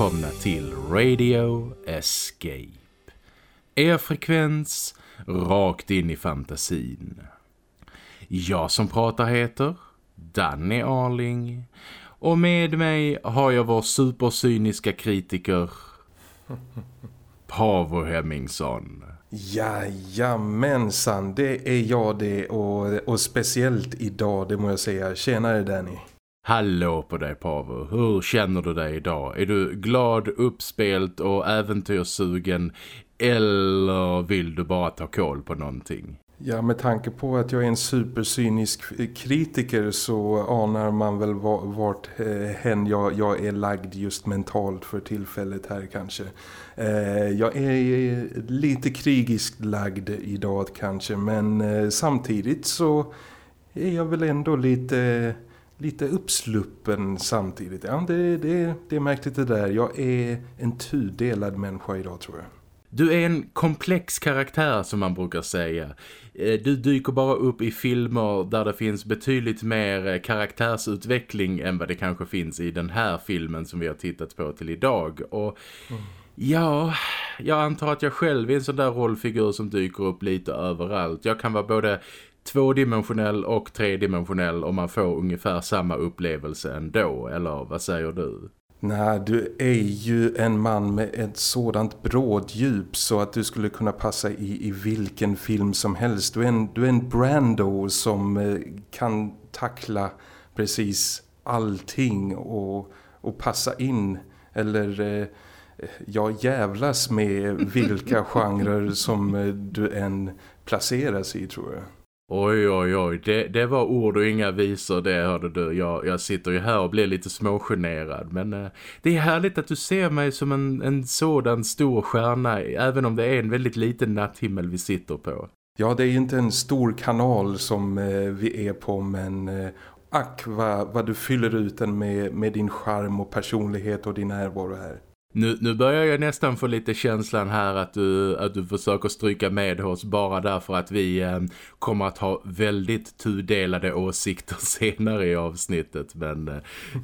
Välkomna till Radio Escape. Er frekvens rakt in i fantasin. Jag som pratar heter Danny Arling och med mig har jag vår supersyniska kritiker Pavo Hemmingsson. Jajamensan, det är jag det och, och speciellt idag det må jag säga. Tjenare Danny. Hallå på dig Pavo, hur känner du dig idag? Är du glad, uppspelt och äventyrssugen eller vill du bara ta koll på någonting? Ja, med tanke på att jag är en supersynisk kritiker så anar man väl vart eh, hen jag, jag är lagd just mentalt för tillfället här kanske. Eh, jag är lite krigiskt lagd idag kanske men eh, samtidigt så är jag väl ändå lite lite uppsluppen samtidigt. Ja, det, det, det är märkligt det där. Jag är en tudelad människa idag tror jag. Du är en komplex karaktär som man brukar säga. Eh, du dyker bara upp i filmer där det finns betydligt mer eh, karaktärsutveckling än vad det kanske finns i den här filmen som vi har tittat på till idag. Och mm. ja, jag antar att jag själv är en sån där rollfigur som dyker upp lite överallt. Jag kan vara både tvådimensionell och tredimensionell och man får ungefär samma upplevelse ändå, eller vad säger du? Nej, du är ju en man med ett sådant bråddjup så att du skulle kunna passa i, i vilken film som helst. Du är en, du är en Brando som eh, kan tackla precis allting och, och passa in eller eh, ja, jävlas med vilka genrer som eh, du än placeras i tror jag. Oj, oj, oj. Det, det var ord och inga visor det hörde du. Jag, jag sitter ju här och blir lite smågenerad. Men eh, det är härligt att du ser mig som en, en sådan stor stjärna. Även om det är en väldigt liten natthimmel vi sitter på. Ja, det är ju inte en stor kanal som eh, vi är på. Men eh, ack vad, vad du fyller ut den med, med din charm och personlighet och din närvaro här. Nu, nu börjar jag nästan få lite känslan här att du, att du försöker stryka med oss bara därför att vi eh, kommer att ha väldigt tudelade åsikter senare i avsnittet. Men eh,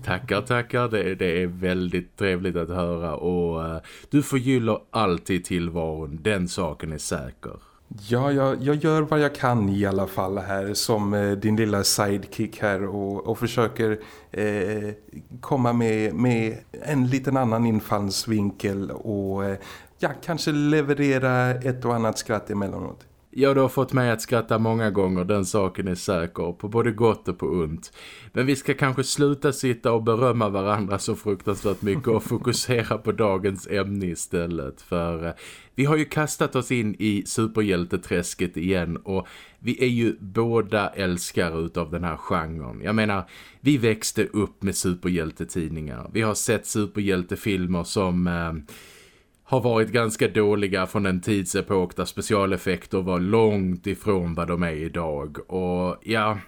tackar, tackar. Det, det, är väldigt trevligt att höra och eh, du förgyller alltid tillvaron. Den saken är säker. Ja, jag, jag, gör vad jag kan i alla fall här som eh, din lilla sidekick här och, och försöker eh, komma med, med en liten annan infallsvinkel och eh, ja, kanske leverera ett och annat skratt emellanåt. Ja, du har fått mig att skratta många gånger, den saken är säker, på både gott och på ont. Men vi ska kanske sluta sitta och berömma varandra så fruktansvärt mycket och fokusera på dagens ämne istället. För eh, vi har ju kastat oss in i superhjälteträsket igen och vi är ju båda älskare utav den här genren. Jag menar, vi växte upp med superhjältetidningar. Vi har sett superhjältefilmer som... Eh, har varit ganska dåliga från en tidsepok där specialeffekter var långt ifrån vad de är idag. Och ja,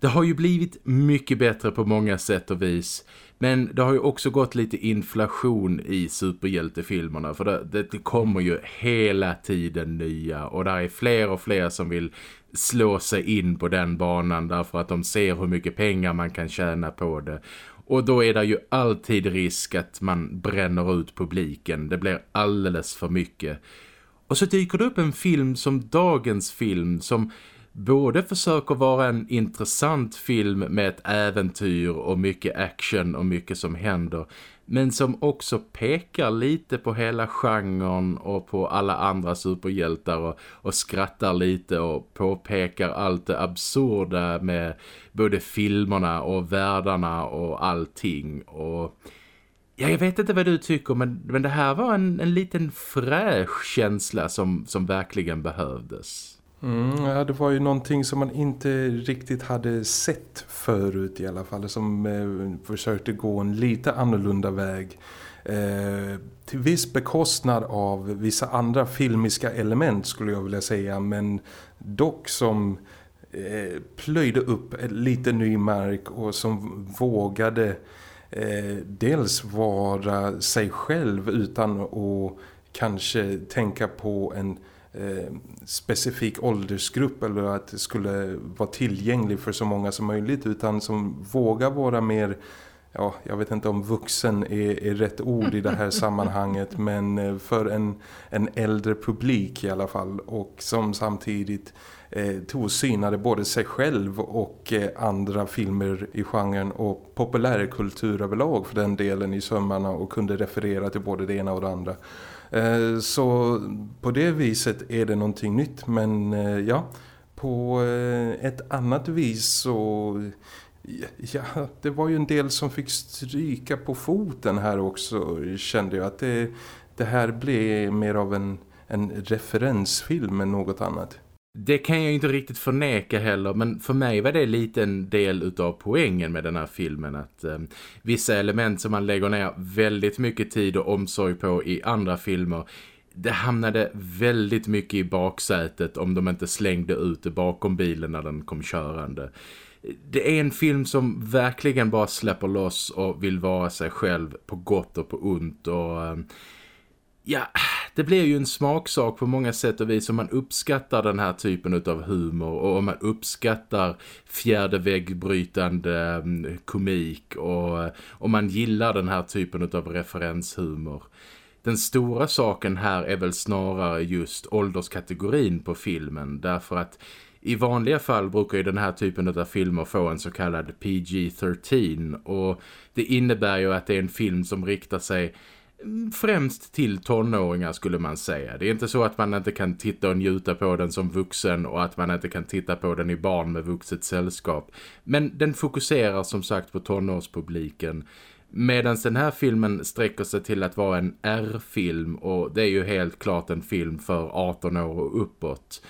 det har ju blivit mycket bättre på många sätt och vis. Men det har ju också gått lite inflation i superhjältefilmerna för det, det kommer ju hela tiden nya och där är fler och fler som vill slå sig in på den banan därför att de ser hur mycket pengar man kan tjäna på det. Och då är det ju alltid risk att man bränner ut publiken. Det blir alldeles för mycket. Och så dyker det upp en film som dagens film som både försöker vara en intressant film med ett äventyr och mycket action och mycket som händer men som också pekar lite på hela genren och på alla andra superhjältar och, och skrattar lite och påpekar allt det absurda med både filmerna och världarna och allting och... Ja, jag vet inte vad du tycker men, men det här var en, en liten fräsch känsla som, som verkligen behövdes. Mm, ja, det var ju någonting som man inte riktigt hade sett förut i alla fall. Som eh, försökte gå en lite annorlunda väg. Eh, till viss bekostnad av vissa andra filmiska element skulle jag vilja säga. Men dock som eh, plöjde upp lite ny mark och som vågade eh, dels vara sig själv utan att kanske tänka på en eh, specifik åldersgrupp eller att det skulle vara tillgänglig för så många som möjligt utan som vågar vara mer ja, jag vet inte om vuxen är, är rätt ord i det här sammanhanget men eh, för en, en äldre publik i alla fall. Och som samtidigt eh, tog och synade både sig själv och eh, andra filmer i genren och populärkultur överlag för den delen i sömmarna och kunde referera till både det ena och det andra. Eh, så på det viset är det någonting nytt men eh, ja, på eh, ett annat vis så ja, det var ju en del som fick stryka på foten här också kände jag att det, det här blev mer av en, en referensfilm än något annat. Det kan jag inte riktigt förneka heller men för mig var det lite en del utav poängen med den här filmen att eh, vissa element som man lägger ner väldigt mycket tid och omsorg på i andra filmer det hamnade väldigt mycket i baksätet om de inte slängde ut det bakom bilen när den kom körande. Det är en film som verkligen bara släpper loss och vill vara sig själv på gott och på ont och eh, ja, det blir ju en smaksak på många sätt och vis om man uppskattar den här typen av humor och om man uppskattar fjärde väggbrytande mm, komik och eh, om man gillar den här typen av referenshumor. Den stora saken här är väl snarare just ålderskategorin på filmen därför att i vanliga fall brukar ju den här typen av filmer få en så kallad PG-13 och det innebär ju att det är en film som riktar sig främst till tonåringar skulle man säga. Det är inte så att man inte kan titta och njuta på den som vuxen och att man inte kan titta på den i barn med vuxet sällskap. Men den fokuserar som sagt på tonårspubliken. Medan den här filmen sträcker sig till att vara en R-film och det är ju helt klart en film för 18 år och uppåt.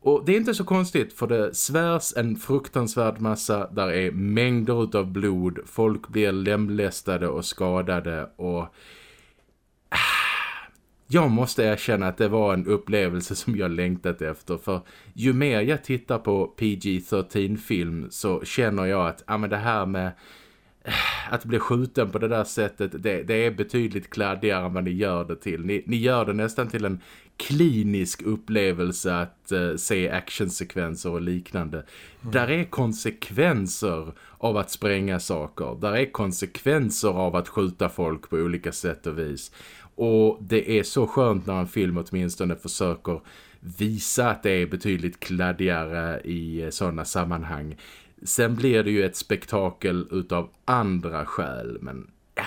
Och det är inte så konstigt för det svärs en fruktansvärd massa, där är mängder av blod, folk blir lemlästade och skadade och jag måste erkänna att det var en upplevelse som jag längtat efter för ju mer jag tittar på PG-13-film så känner jag att ah, men det här med eh, att bli skjuten på det där sättet det, det, är betydligt kladdigare än vad ni gör det till. Ni, ni gör det nästan till en klinisk upplevelse att uh, se actionsekvenser och liknande. Mm. Där är konsekvenser av att spränga saker. Där är konsekvenser av att skjuta folk på olika sätt och vis. Och det är så skönt när en film åtminstone försöker visa att det är betydligt kladdigare i eh, sådana sammanhang. Sen blir det ju ett spektakel utav andra skäl, men Äh!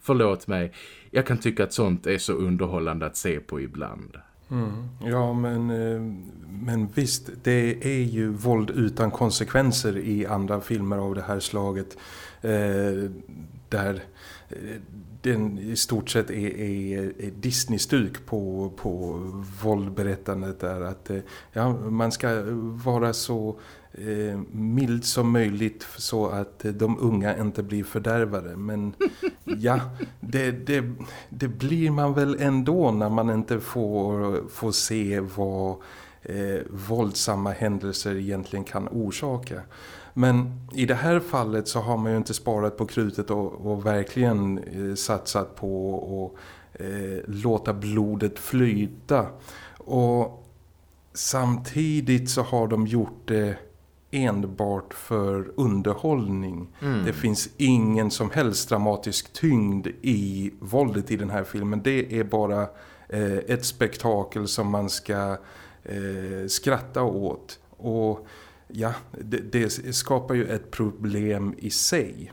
förlåt mig. Jag kan tycka att sånt är så underhållande att se på ibland. Mm. Ja, men, eh, men visst, det är ju våld utan konsekvenser i andra filmer av det här slaget. Eh, där eh, den i stort sett är, är, är Disney-stuk på, på våldberättandet där att eh, ja, man ska vara så eh, mild som möjligt så att de unga inte blir fördärvade men ja, det, det, det blir man väl ändå när man inte får, får se vad eh, våldsamma händelser egentligen kan orsaka. Men i det här fallet så har man ju inte sparat på krutet och, och verkligen eh, satsat på att eh, låta blodet flyta. Och samtidigt så har de gjort det enbart för underhållning. Mm. Det finns ingen som helst dramatisk tyngd i våldet i den här filmen. Det är bara eh, ett spektakel som man ska eh, skratta åt. Och ja, det, det, skapar ju ett problem i sig.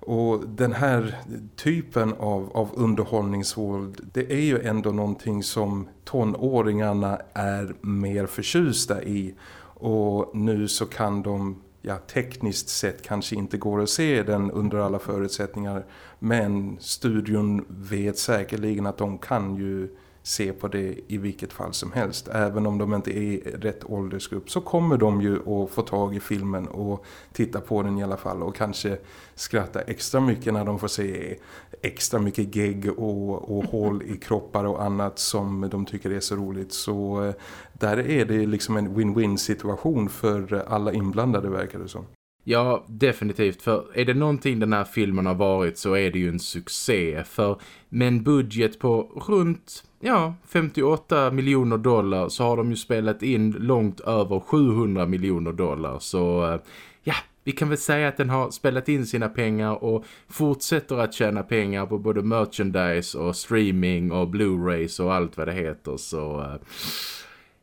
Och den här typen av, av underhållningsvåld det är ju ändå någonting som tonåringarna är mer förtjusta i. Och nu så kan de ja, tekniskt sett kanske inte går att se den under alla förutsättningar. Men studion vet säkerligen att de kan ju se på det i vilket fall som helst. Även om de inte är rätt åldersgrupp så kommer de ju att få tag i filmen och titta på den i alla fall. Och kanske skratta extra mycket när de får se extra mycket gegg och, och hål i kroppar och annat som de tycker är så roligt. Så eh, där är det liksom en win-win situation för alla inblandade verkar det som. Ja, definitivt. För är det någonting den här filmen har varit så är det ju en succé. För med en budget på runt ja, 58 miljoner dollar så har de ju spelat in långt över 700 miljoner dollar. Så eh, ja, vi kan väl säga att den har spelat in sina pengar och fortsätter att tjäna pengar på både merchandise och streaming och Blu-rays och allt vad det heter. Så eh,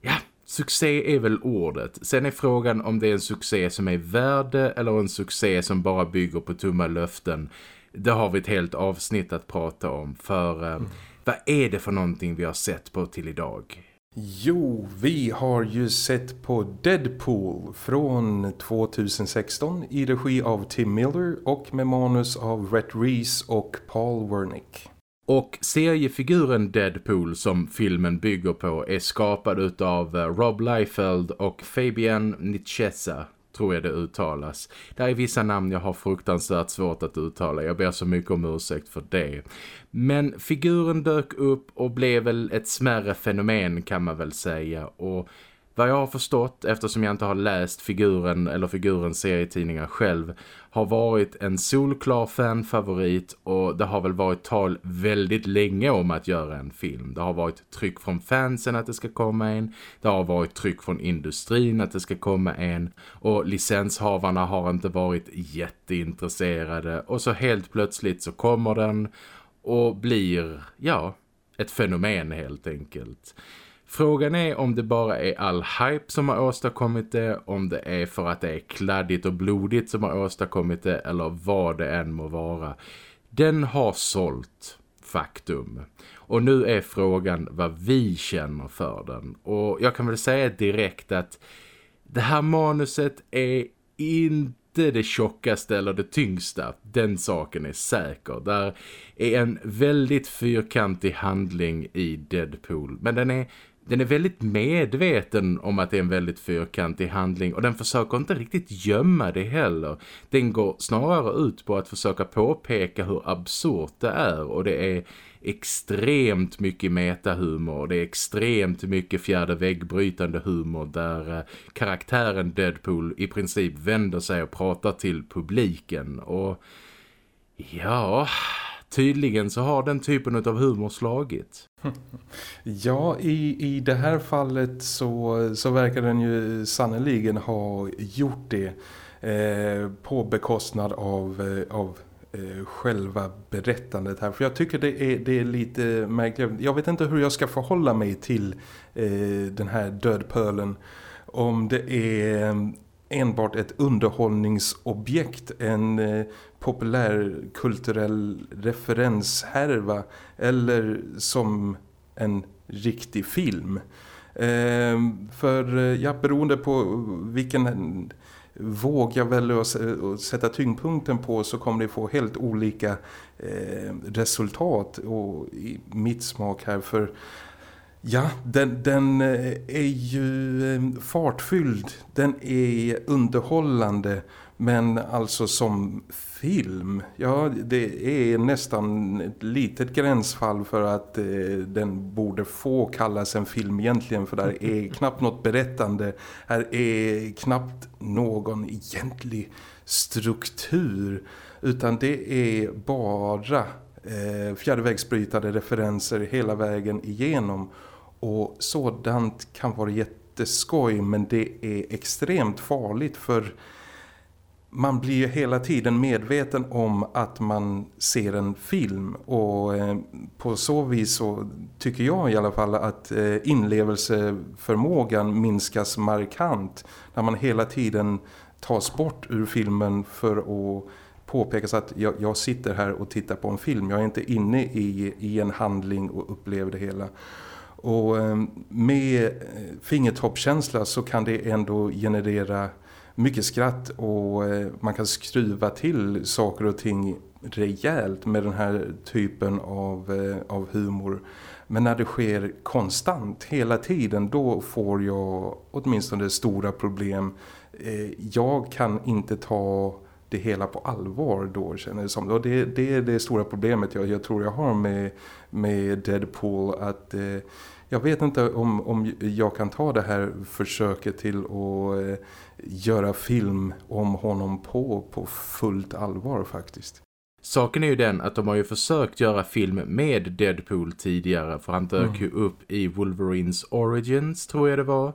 ja, succé är väl ordet. Sen är frågan om det är en succé som är värde eller en succé som bara bygger på tomma löften. Det har vi ett helt avsnitt att prata om för mm. vad är det för någonting vi har sett på till idag? Jo, vi har ju sett på Deadpool från 2016 i regi av Tim Miller och med manus av Rhett Reese och Paul Wernick. Och seriefiguren Deadpool som filmen bygger på är skapad av eh, Rob Liefeld och Fabian Nichesa tror jag det uttalas. Det är vissa namn jag har fruktansvärt svårt att uttala. Jag ber så mycket om ursäkt för det. Men figuren dök upp och blev väl ett smärre fenomen kan man väl säga. Och vad jag har förstått, eftersom jag inte har läst figuren eller figurens serietidningar själv, har varit en solklar fanfavorit och det har väl varit tal väldigt länge om att göra en film. Det har varit tryck från fansen att det ska komma en, det har varit tryck från industrin att det ska komma en och licenshavarna har inte varit jätteintresserade och så helt plötsligt så kommer den och blir, ja, ett fenomen helt enkelt. Frågan är om det bara är all hype som har åstadkommit det, om det är för att det är kladdigt och blodigt som har åstadkommit det eller vad det än må vara. Den har sålt, faktum. Och nu är frågan vad vi känner för den. Och jag kan väl säga direkt att det här manuset är inte det tjockaste eller det tyngsta. Den saken är säker. Där är en väldigt fyrkantig handling i Deadpool. Men den är den är väldigt medveten om att det är en väldigt fyrkantig handling och den försöker inte riktigt gömma det heller. Den går snarare ut på att försöka påpeka hur absurt det är och det är extremt mycket metahumor. Det är extremt mycket fjärde väggbrytande humor där eh, karaktären Deadpool i princip vänder sig och pratar till publiken och ja, tydligen så har den typen av humor slagit. Ja, i, i det här fallet så, så verkar den ju sannoliken ha gjort det eh, på bekostnad av, eh, av eh, själva berättandet här. För jag tycker det är, det är lite märkligt. Jag vet inte hur jag ska förhålla mig till eh, den här dödpölen. Om det är enbart ett underhållningsobjekt, en eh, populärkulturell referenshärva eller som en riktig film. Ehm, eh, för ja, beroende på vilken våg jag väljer att sätta tyngdpunkten på så kommer det få helt olika eh, resultat och i mitt smak här för Ja, den, den, eh, är ju eh, fartfylld, den är underhållande men alltså som film, ja det är nästan ett litet gränsfall för att eh, den borde få kallas en film egentligen för där är knappt något berättande, här är knappt någon egentlig struktur utan det är bara eh, fjärdevägsbrytade referenser hela vägen igenom och sådant kan vara jätteskoj men det är extremt farligt för man blir ju hela tiden medveten om att man ser en film och eh, på så vis så tycker jag i alla fall att eh, inlevelseförmågan minskas markant när man hela tiden tas bort ur filmen för att påpekas att jag, jag, sitter här och tittar på en film. Jag är inte inne i, i en handling och upplever det hela. Och eh, med eh, fingertoppkänsla så kan det ändå generera mycket skratt och eh, man kan skruva till saker och ting rejält med den här typen av, av humor. Men när det sker konstant hela tiden då får jag åtminstone stora problem. Jag kan inte ta det hela på allvar då känner jag som. Och det, det är det stora problemet jag, jag tror jag har med, med Deadpool att eh, jag vet inte om, om jag kan ta det här försöket till att eh, göra film om honom på, på fullt allvar faktiskt. Saken är ju den att de har ju försökt göra film med Deadpool tidigare för han dök mm. ju upp i Wolverines Origins tror jag det var.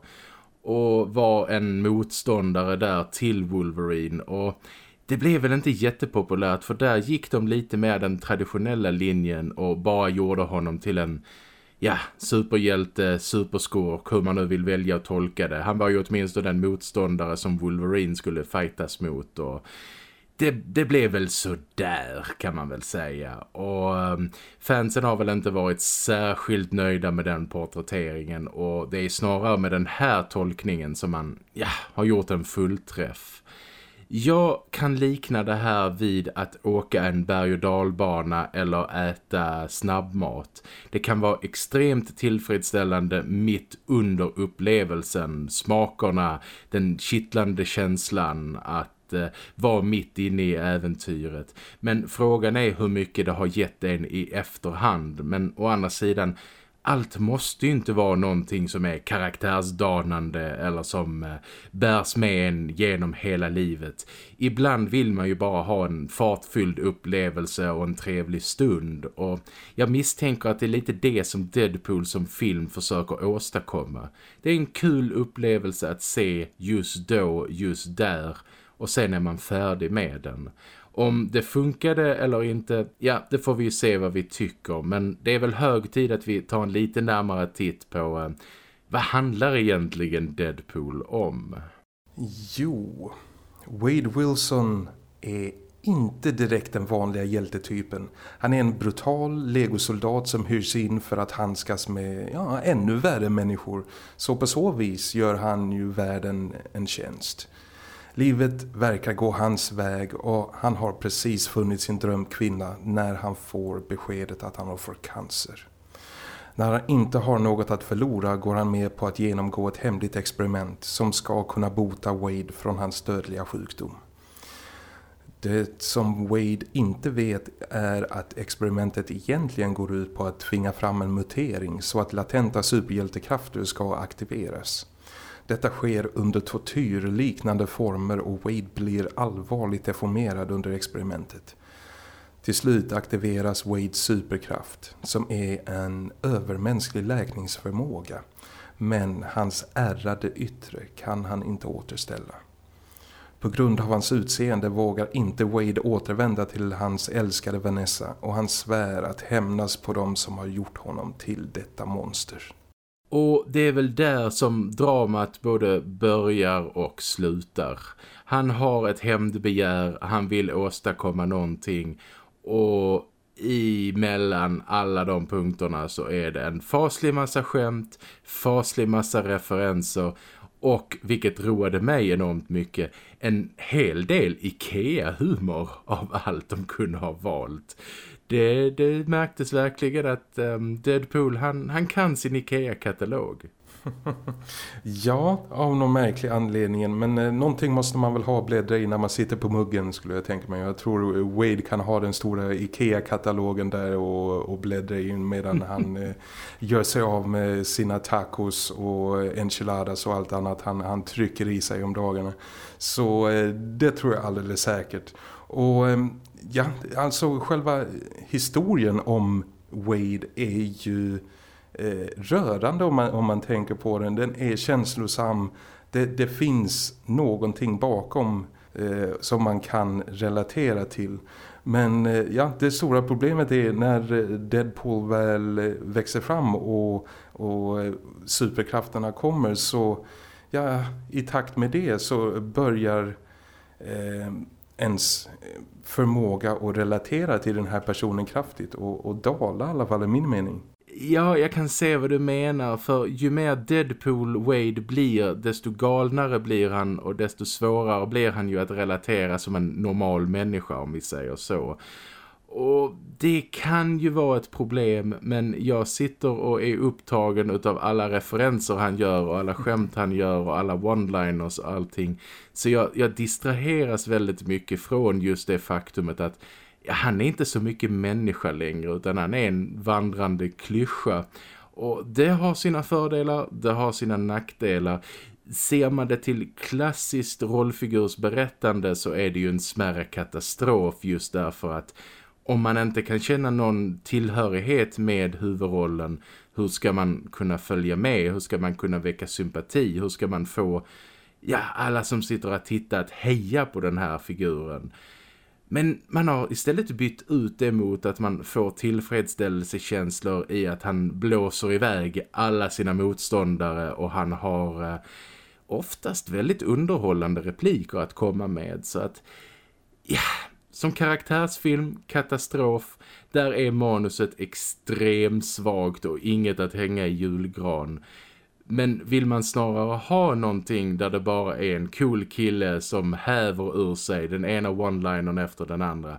och var en motståndare där till Wolverine och det blev väl inte jättepopulärt för där gick de lite mer den traditionella linjen och bara gjorde honom till en ja, superhjälte, superskurk, hur man nu vill välja att tolka det. Han var ju åtminstone den motståndare som Wolverine skulle fightas mot och det, det blev väl så där kan man väl säga. Och ehm, fansen har väl inte varit särskilt nöjda med den porträtteringen och det är snarare med den här tolkningen som man ja, har gjort en fullträff. Jag kan likna det här vid att åka en berg- och dalbana eller äta snabbmat. Det kan vara extremt tillfredsställande mitt under upplevelsen, smakerna, den kittlande känslan att eh, vara mitt inne i äventyret. Men frågan är hur mycket det har gett en i efterhand. Men å andra sidan allt måste ju inte vara någonting som är karaktärsdanande eller som eh, bärs med en genom hela livet. Ibland vill man ju bara ha en fartfylld upplevelse och en trevlig stund och jag misstänker att det är lite det som Deadpool som film försöker åstadkomma. Det är en kul upplevelse att se just då, just där och sen är man färdig med den. Om det funkade eller inte, ja det får vi ju se vad vi tycker. Men det är väl hög tid att vi tar en lite närmare titt på eh, vad handlar egentligen Deadpool om? Jo, Wade Wilson är inte direkt den vanliga hjältetypen. Han är en brutal legosoldat som hyrs in för att handskas med ja, ännu värre människor. Så på så vis gör han ju världen en tjänst. Livet verkar gå hans väg och han har precis funnit sin drömkvinna när han får beskedet att han har fått cancer. När han inte har något att förlora går han med på att genomgå ett hemligt experiment som ska kunna bota Wade från hans dödliga sjukdom. Det som Wade inte vet är att experimentet egentligen går ut på att tvinga fram en mutering så att latenta superhjältekrafter ska aktiveras. Detta sker under tortyrliknande former och Wade blir allvarligt deformerad under experimentet. Till slut aktiveras Wades superkraft som är en övermänsklig läkningsförmåga. Men hans ärrade yttre kan han inte återställa. På grund av hans utseende vågar inte Wade återvända till hans älskade Vanessa och han svär att hämnas på dem som har gjort honom till detta monster. Och det är väl där som dramat både börjar och slutar. Han har ett hämndbegär, han vill åstadkomma någonting och emellan alla de punkterna så är det en faslig massa skämt, faslig massa referenser och, vilket roade mig enormt mycket, en hel del Ikea-humor av allt de kunde ha valt det, det märktes verkligen att um, Deadpool, han, han kan sin Ikea-katalog. ja, av någon märklig anledning. Men eh, någonting måste man väl ha bläddra i när man sitter på muggen skulle jag tänka mig. Jag tror Wade kan ha den stora Ikea-katalogen där och, och bläddra in medan han eh, gör sig av med sina tacos och enchiladas och allt annat han, han trycker i sig om dagarna. Så eh, det tror jag alldeles säkert. Och ehm, ja, alltså själva historien om Wade är ju eh, rörande om man, om man tänker på den. Den är känslosam. Det, det finns någonting bakom eh, som man kan relatera till. Men eh, ja, det stora problemet är när eh, Deadpool väl eh, växer fram och, och eh, superkrafterna kommer så ja, i takt med det så börjar eh, ens eh, förmåga att relatera till den här personen kraftigt och, och dala i alla fall i min mening. Ja, jag kan se vad du menar för ju mer Deadpool Wade blir desto galnare blir han och desto svårare blir han ju att relatera som en normal människa om vi säger så. Och det kan ju vara ett problem men jag sitter och är upptagen av alla referenser han gör och alla skämt han gör och alla one-liners och allting. Så jag, jag distraheras väldigt mycket från just det faktumet att ja, han är inte så mycket människa längre utan han är en vandrande klyscha. Och det har sina fördelar, det har sina nackdelar. Ser man det till klassiskt rollfigursberättande så är det ju en smärre katastrof just därför att om man inte kan känna någon tillhörighet med huvudrollen, hur ska man kunna följa med? Hur ska man kunna väcka sympati? Hur ska man få ja, alla som sitter och tittar att heja på den här figuren? Men man har istället bytt ut det mot att man får tillfredsställelsekänslor i att han blåser iväg alla sina motståndare och han har eh, oftast väldigt underhållande repliker att komma med. Så att, ja, som karaktärsfilm, katastrof, där är manuset extremt svagt och inget att hänga i julgran. Men vill man snarare ha någonting där det bara är en cool kille som häver ur sig den ena one-linern efter den andra,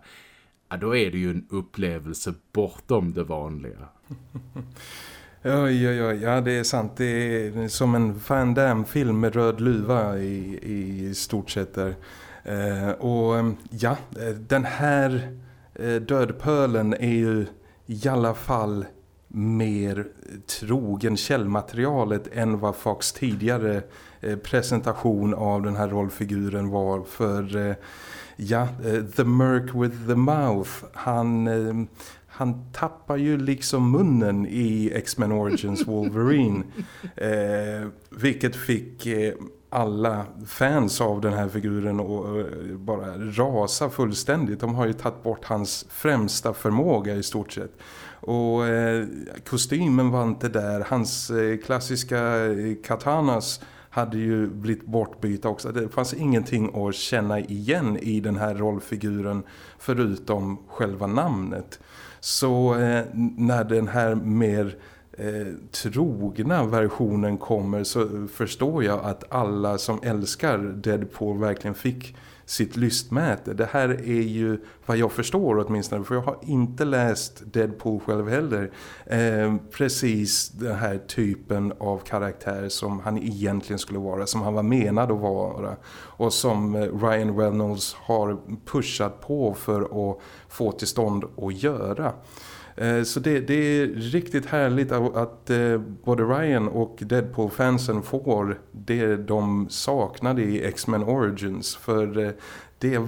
ja, då är det ju en upplevelse bortom det vanliga. Oj, oj, oj, ja det är sant. Det är som en Van Damme-film med röd luva i, i stort sett där. Eh, och ja, den här eh, dödpölen är ju i alla fall mer trogen källmaterialet än vad Fox tidigare eh, presentation av den här rollfiguren var för eh, ja, eh, The Merc with the Mouth. Han, han tappar ju liksom munnen i X-Men Origins Wolverine. Eh, vilket fick alla fans av den här figuren och eh, bara rasa fullständigt. De har ju tagit bort hans främsta förmåga i stort sett. Och eh, kostymen var inte där. Hans eh, klassiska eh, katanas hade ju blivit bortbyta också. Det fanns ingenting att känna igen i den här rollfiguren förutom själva namnet. Så eh, när den här mer eh, trogna versionen kommer så förstår jag att alla som älskar Deadpool verkligen fick sitt lystmäte. Det här är ju vad jag förstår åtminstone för jag har inte läst Deadpool själv heller. Eh, precis den här typen av karaktär som han egentligen skulle vara, som han var menad att vara. Och som eh, Ryan Reynolds har pushat på för att få till stånd att göra. Eh, så det, det, är riktigt härligt att eh, både Ryan och Deadpool-fansen får det de saknade i X-Men Origins. För eh, det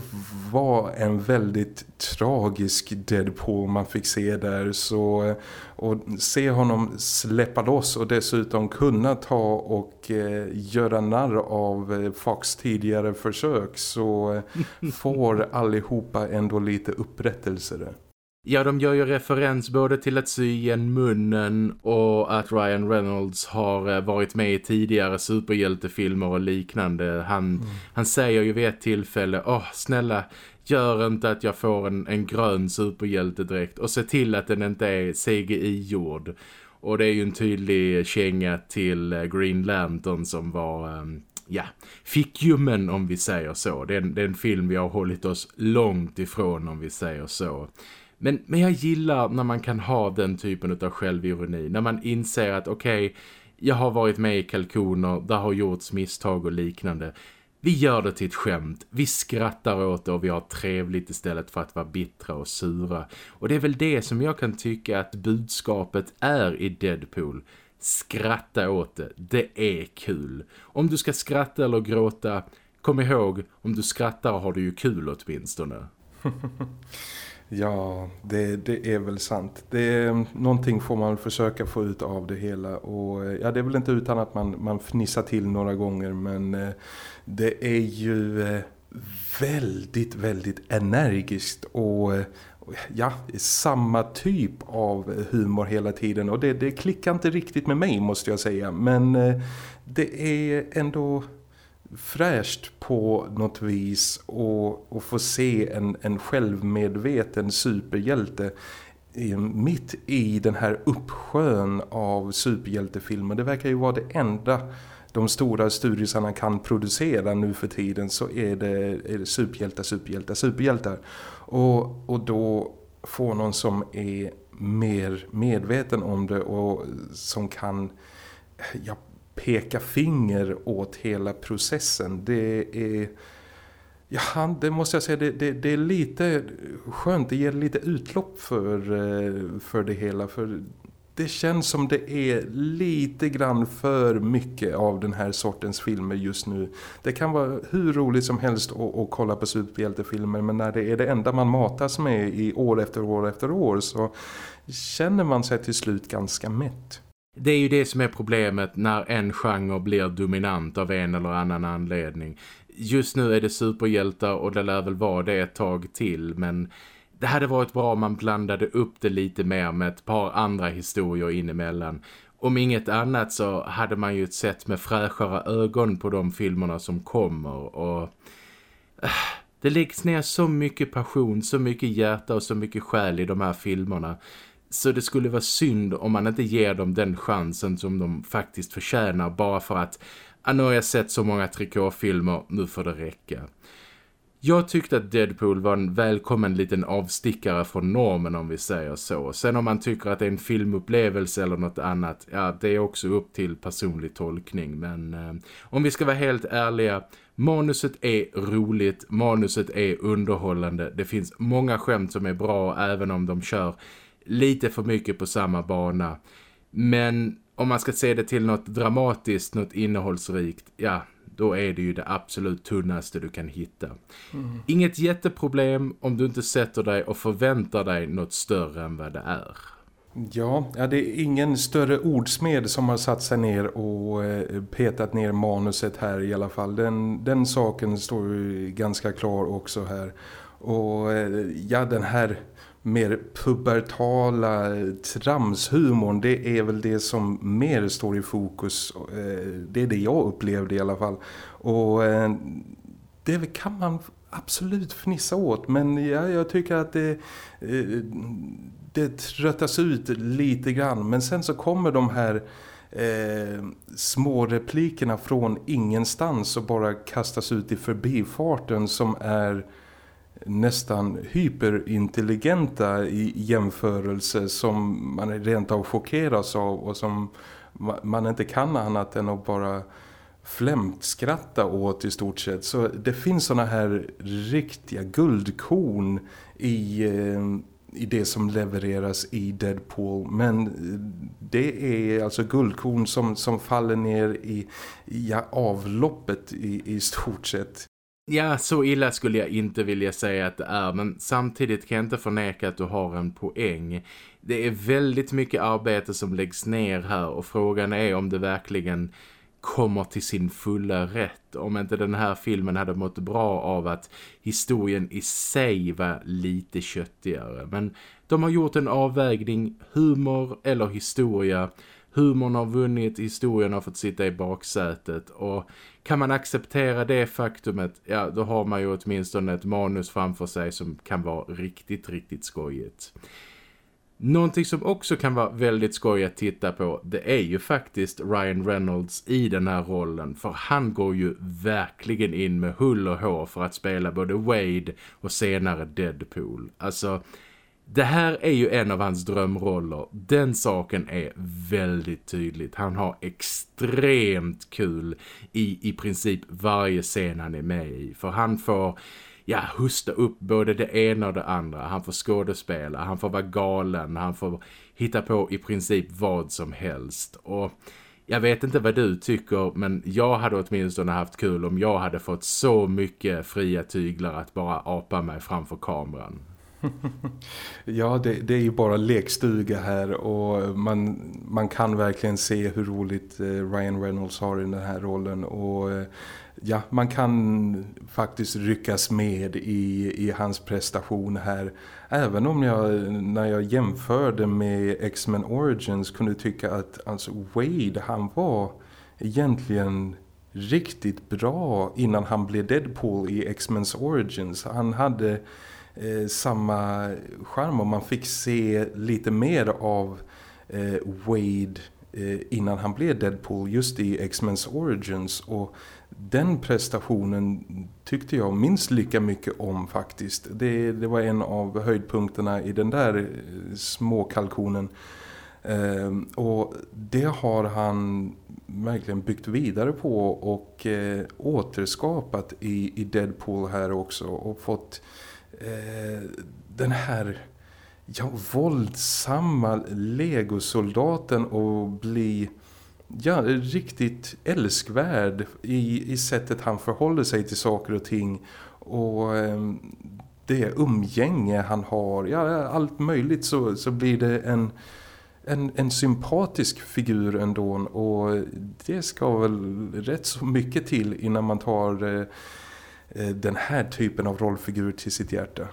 var en väldigt tragisk Deadpool man fick se där. Så och se honom släppa loss och dessutom kunna ta och göra narr av Fox tidigare försök så får allihopa ändå lite upprättelse där. Ja, de gör ju referens både till att sy igen munnen och att Ryan Reynolds har eh, varit med i tidigare superhjältefilmer och liknande. Han, mm. han säger ju vid ett tillfälle, åh oh, snälla, gör inte att jag får en, en grön superhjältedräkt och se till att den inte är CGI-gjord. Och det är ju en tydlig känga till eh, Green Lantern som var... Um, ja, fick ljummen om vi säger så. Det är, en, det är en film vi har hållit oss långt ifrån om vi säger så. Men, men jag gillar när man kan ha den typen av självironi. När man inser att okej, okay, jag har varit med i kalkoner, det har gjorts misstag och liknande. Vi gör det till ett skämt, vi skrattar åt det och vi har trevligt istället för att vara bittra och sura. Och det är väl det som jag kan tycka att budskapet är i Deadpool. Skratta åt det, det är kul. Om du ska skratta eller gråta, kom ihåg, om du skrattar har du ju kul åtminstone. Ja, det, det är väl sant. Det är, mm, någonting får man försöka få ut av det hela. Och eh, ja, det är väl inte utan att man, man fnissar till några gånger. Men eh, det är ju eh, väldigt, väldigt energiskt och eh, ja, samma typ av humor hela tiden. Och det, det klickar inte riktigt med mig måste jag säga. Men eh, det är ändå fräscht på något vis och, och få se en, en självmedveten superhjälte mitt i den här uppsjön av superhjältefilmer. Det verkar ju vara det enda de stora studiosarna kan producera nu för tiden så är det, är det superhjältar, superhjältar, superhjältar. Och, och då få någon som är mer medveten om det och som kan ja, peka finger åt hela processen. Det är... Ja, det måste jag säga, det, det, det, är lite skönt, det ger lite utlopp för, eh, för det hela. För det känns som det är lite grann för mycket av den här sortens filmer just nu. Det kan vara hur roligt som helst att, att kolla på superhjältefilmer men när det är det enda man matas med i år efter år efter år så känner man sig till slut ganska mätt. Det är ju det som är problemet när en genre blir dominant av en eller annan anledning. Just nu är det superhjältar och det lär väl vara det ett tag till men det hade varit bra om man blandade upp det lite mer med ett par andra historier inemellan. Om inget annat så hade man ju ett sätt med fräschare ögon på de filmerna som kommer och... Äh, det läggs ner så mycket passion, så mycket hjärta och så mycket själ i de här filmerna. Så det skulle vara synd om man inte ger dem den chansen som de faktiskt förtjänar bara för att ah, nu har jag sett så många trikåfilmer, nu får det räcka. Jag tyckte att Deadpool var en välkommen liten avstickare från normen om vi säger så. Sen om man tycker att det är en filmupplevelse eller något annat, ja det är också upp till personlig tolkning. Men eh, om vi ska vara helt ärliga, manuset är roligt, manuset är underhållande. Det finns många skämt som är bra även om de kör lite för mycket på samma bana. Men om man ska se det till något dramatiskt, något innehållsrikt, ja då är det ju det absolut tunnaste du kan hitta. Mm. Inget jätteproblem om du inte sätter dig och förväntar dig något större än vad det är. Ja, ja, det är ingen större ordsmed som har satt sig ner och eh, petat ner manuset här i alla fall. Den, den saken står ju ganska klar också här. Och eh, ja, den här mer pubertala tramshumorn det är väl det som mer står i fokus eh, det är det jag upplevde i alla fall. Och eh, det kan man absolut fnissa åt men jag, jag tycker att det, eh, det tröttas ut lite grann. Men sen så kommer de här eh, små replikerna från ingenstans och bara kastas ut i förbifarten som är nästan hyperintelligenta i jämförelse som man rent av chockeras av och som man inte kan annat än att bara flämt skratta åt i stort sett. Så det finns såna här riktiga guldkorn i, eh, i det som levereras i Deadpool. Men det är alltså guldkorn som, som faller ner i, i avloppet i, i stort sett. Ja, så illa skulle jag inte vilja säga att det är men samtidigt kan jag inte förneka att du har en poäng. Det är väldigt mycket arbete som läggs ner här och frågan är om det verkligen kommer till sin fulla rätt. Om inte den här filmen hade mått bra av att historien i sig var lite köttigare. Men de har gjort en avvägning, humor eller historia. Humorn har vunnit, historien har fått sitta i baksätet och kan man acceptera det faktumet, ja då har man ju åtminstone ett manus framför sig som kan vara riktigt, riktigt skojigt. Någonting som också kan vara väldigt skoj att titta på det är ju faktiskt Ryan Reynolds i den här rollen för han går ju verkligen in med hull och hår för att spela både Wade och senare Deadpool. Alltså det här är ju en av hans drömroller. Den saken är väldigt tydligt. Han har extremt kul i i princip varje scen han är med i. För han får ja, husta upp både det ena och det andra. Han får skådespela, han får vara galen, han får hitta på i princip vad som helst. Och jag vet inte vad du tycker men jag hade åtminstone haft kul om jag hade fått så mycket fria tyglar att bara apa mig framför kameran. ja, det, det, är ju bara lekstuga här och man, man kan verkligen se hur roligt eh, Ryan Reynolds har i den här rollen och eh, ja, man kan faktiskt ryckas med i, i hans prestation här. Även om jag, när jag jämförde med X-Men Origins kunde tycka att alltså Wade, han var egentligen riktigt bra innan han blev Deadpool i X-Men's Origins. Han hade eh, samma charm och man fick se lite mer av eh, Wade eh, innan han blev Deadpool just i X-Men's Origins och den prestationen tyckte jag minst lika mycket om faktiskt. Det, det var en av höjdpunkterna i den där småkalkonen. små kalkonen. Eh, och det har han verkligen byggt vidare på och eh, återskapat i, i Deadpool här också och fått eh, den här ja, våldsamma legosoldaten och bli ja, riktigt älskvärd i, i sättet han förhåller sig till saker och ting och eh, det umgänge han har, ja allt möjligt så, så blir det en, en, en sympatisk figur ändå och det ska väl rätt så mycket till innan man tar eh, eh Eh, den här typen av rollfigur till sitt hjärta.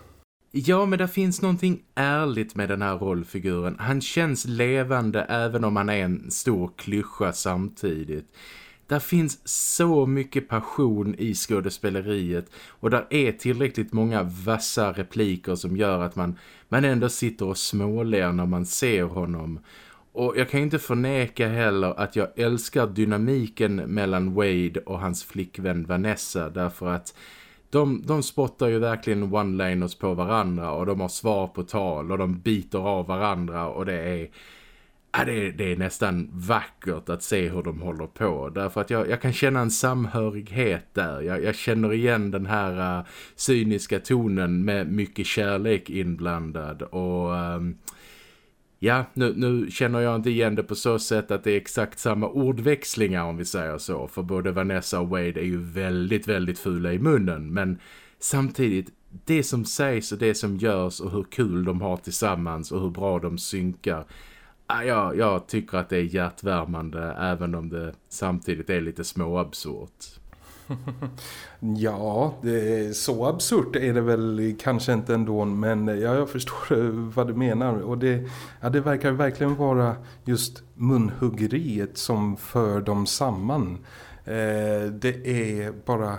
Ja, men det finns någonting ärligt med den här rollfiguren. Han känns levande även om han är en stor klyscha samtidigt. Där finns så mycket passion i skådespeleriet och där är tillräckligt många vassa repliker som gör att man, man ändå sitter och småler när man ser honom. Och jag kan inte förneka heller att jag älskar dynamiken mellan Wade och hans flickvän Vanessa därför att de, de spottar ju verkligen one-liners på varandra och de har svar på tal och de biter av varandra och det är, ja, det är, det är nästan vackert att se hur de håller på. Därför att jag, jag kan känna en samhörighet där. Jag, jag känner igen den här uh, cyniska tonen med mycket kärlek inblandad och... Um, Ja, nu, nu känner jag inte igen det på så sätt att det är exakt samma ordväxlingar om vi säger så. För både Vanessa och Wade är ju väldigt, väldigt fula i munnen. Men samtidigt, det som sägs och det som görs och hur kul de har tillsammans och hur bra de synkar. Ja, jag tycker att det är hjärtvärmande även om det samtidigt är lite småabsurt. ja, det så absurt är det väl kanske inte ändå men eh, ja, jag förstår vad du menar och det, ja, det verkar verkligen vara just munhuggeriet som för dem samman. Eh, det är bara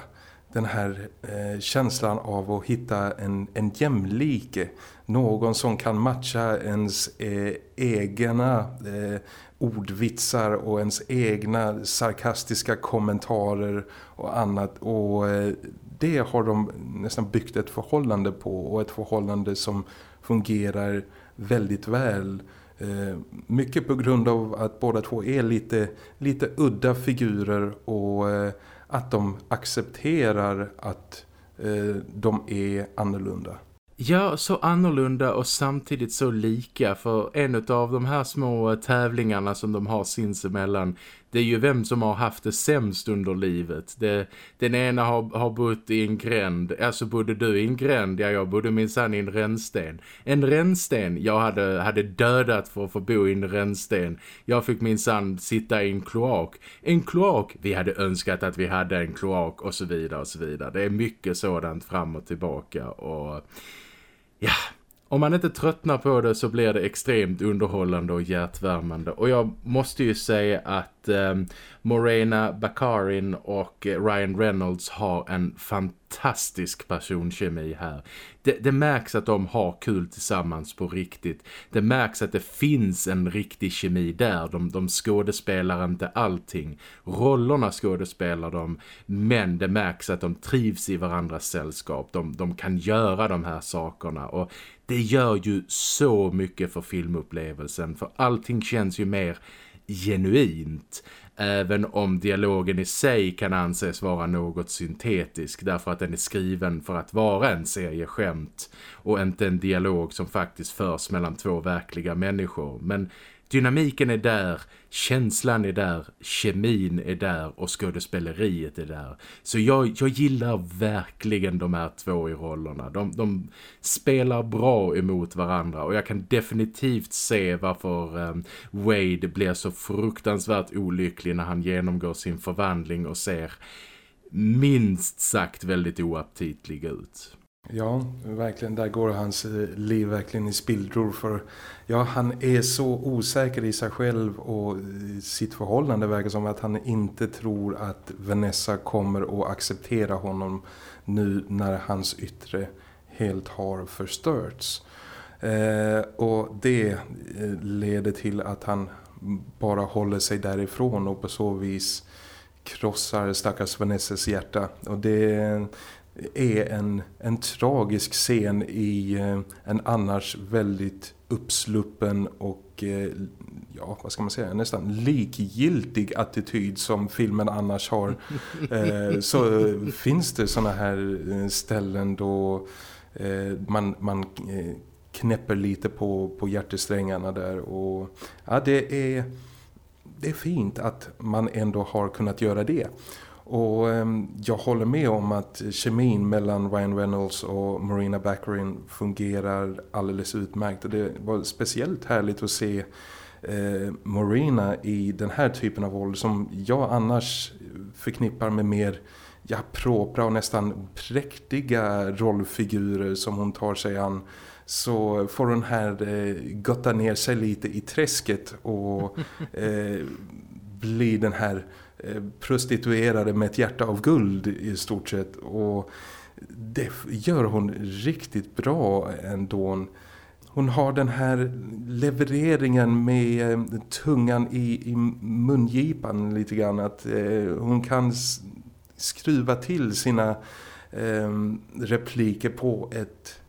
den här eh, känslan av att hitta en, en jämlike. Någon som kan matcha ens eh, egna eh, ordvitsar och ens egna sarkastiska kommentarer och annat. Och eh, det har de nästan byggt ett förhållande på och ett förhållande som fungerar väldigt väl. Eh, mycket på grund av att båda två är lite, lite udda figurer och eh, att de accepterar att eh, de är annorlunda. Ja, så annorlunda och samtidigt så lika för en av de här små eh, tävlingarna som de har sinsemellan det är ju vem som har haft det sämst under livet. Det, den ena har, har bott i en gränd. Alltså bodde du i en gränd? Ja, jag bodde minsann i en rännsten. En rännsten? Jag hade, hade dödat för att få bo i en rännsten. Jag fick minsann sitta i en kloak. En kloak? Vi hade önskat att vi hade en kloak och så vidare och så vidare. Det är mycket sådant fram och tillbaka och ja, om man inte tröttnar på det så blir det extremt underhållande och hjärtvärmande. Och jag måste ju säga att eh, Morena Bakarin och Ryan Reynolds har en fantastisk personkemi här. Det, det, märks att de har kul tillsammans på riktigt. Det märks att det finns en riktig kemi där. De, de skådespelar inte allting. Rollerna skådespelar de, men det märks att de trivs i varandras sällskap. De, de kan göra de här sakerna och det gör ju så mycket för filmupplevelsen. För allting känns ju mer genuint. Även om dialogen i sig kan anses vara något syntetisk därför att den är skriven för att vara en serie skämt och inte en dialog som faktiskt förs mellan två verkliga människor. Men Dynamiken är där, känslan är där, kemin är där och skådespeleriet är där. Så jag, jag gillar verkligen de här två i rollerna. De, de spelar bra emot varandra och jag kan definitivt se varför um, Wade blir så fruktansvärt olycklig när han genomgår sin förvandling och ser minst sagt väldigt oaptitlig ut. Ja, verkligen. Där går hans eh, liv verkligen i spillror för ja, han är så osäker i sig själv och eh, sitt förhållande verkar som att han inte tror att Vanessa kommer att acceptera honom nu när hans yttre helt har förstörts. Eh, och det eh, leder till att han bara håller sig därifrån och på så vis krossar stackars Vanessas hjärta. Och det, är en, en tragisk scen i eh, en annars väldigt uppsluppen och eh, ja, vad ska man säga, nästan likgiltig attityd som filmen annars har eh, så finns det såna här ställen då man, man knäpper lite på, på hjärtesträngarna där och ja, det är det är fint att man ändå har kunnat göra det. Och eh, jag håller med om att kemin mellan Ryan Reynolds och Marina Baccarin fungerar alldeles utmärkt. Och det var speciellt härligt att se eh, Marina i den här typen av roll som jag annars förknippar med mer ja, propra och nästan präktiga rollfigurer som hon tar sig an så får hon här eh, gotta ner sig lite i träsket och eh, bli den här Eh, prostituerade med ett hjärta av guld i stort sett och det gör hon riktigt bra ändå. Hon har den här levereringen med eh, tungan i, i mungipan lite grann. Att eh, hon kan skruva till sina eh, repliker på ett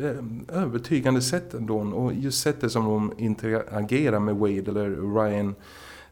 eh, övertygande sätt ändå. Och just sättet som hon interagerar med Wade eller Ryan Eh,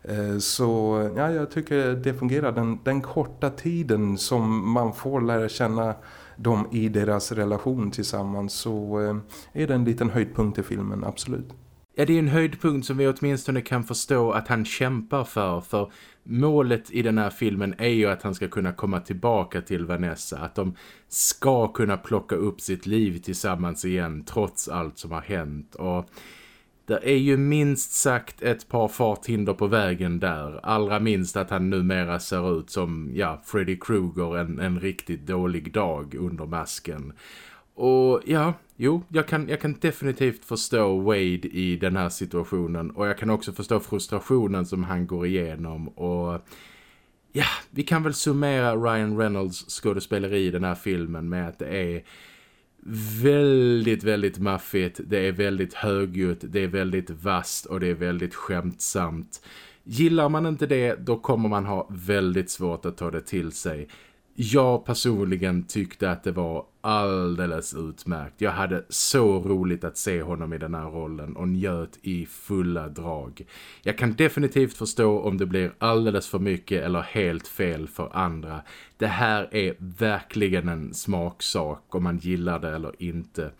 Eh, så ja, jag tycker det fungerar den, den korta tiden som man får lära känna dem i deras relation tillsammans så eh, är det en liten höjdpunkt i filmen, absolut. Ja, det är en höjdpunkt som vi åtminstone kan förstå att han kämpar för. För målet i den här filmen är ju att han ska kunna komma tillbaka till Vanessa. Att de ska kunna plocka upp sitt liv tillsammans igen trots allt som har hänt. Och det är ju minst sagt ett par farthinder på vägen där. Allra minst att han numera ser ut som, ja, Freddy Krueger en, en riktigt dålig dag under masken. Och ja, jo, jag kan, jag kan definitivt förstå Wade i den här situationen. Och jag kan också förstå frustrationen som han går igenom. Och ja, vi kan väl summera Ryan Reynolds skådespeleri i den här filmen med att det är väldigt, väldigt maffigt. Det är väldigt högljutt, det är väldigt vast och det är väldigt skämtsamt. Gillar man inte det, då kommer man ha väldigt svårt att ta det till sig jag personligen tyckte att det var alldeles utmärkt. Jag hade så roligt att se honom i den här rollen och njöt i fulla drag. Jag kan definitivt förstå om det blir alldeles för mycket eller helt fel för andra. Det här är verkligen en smaksak om man gillar det eller inte.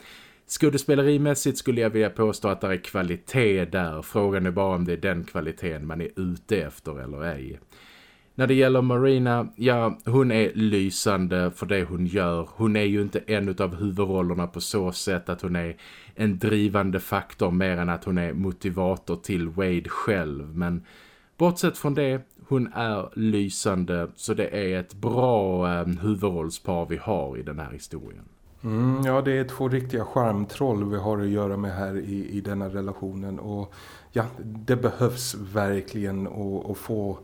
Skådespelerimässigt skulle jag vilja påstå att det är kvalitet där. Frågan är bara om det är den kvaliteten man är ute efter eller ej. När det gäller Marina, ja, hon är lysande för det hon gör. Hon är ju inte en av huvudrollerna på så sätt att hon är en drivande faktor mer än att hon är motivator till Wade själv. Men bortsett från det, hon är lysande så det är ett bra eh, huvudrollspar vi har i den här historien. Mm, ja, det är två riktiga skärmtroll vi har att göra med här i, i denna relationen och ja, det behövs verkligen att få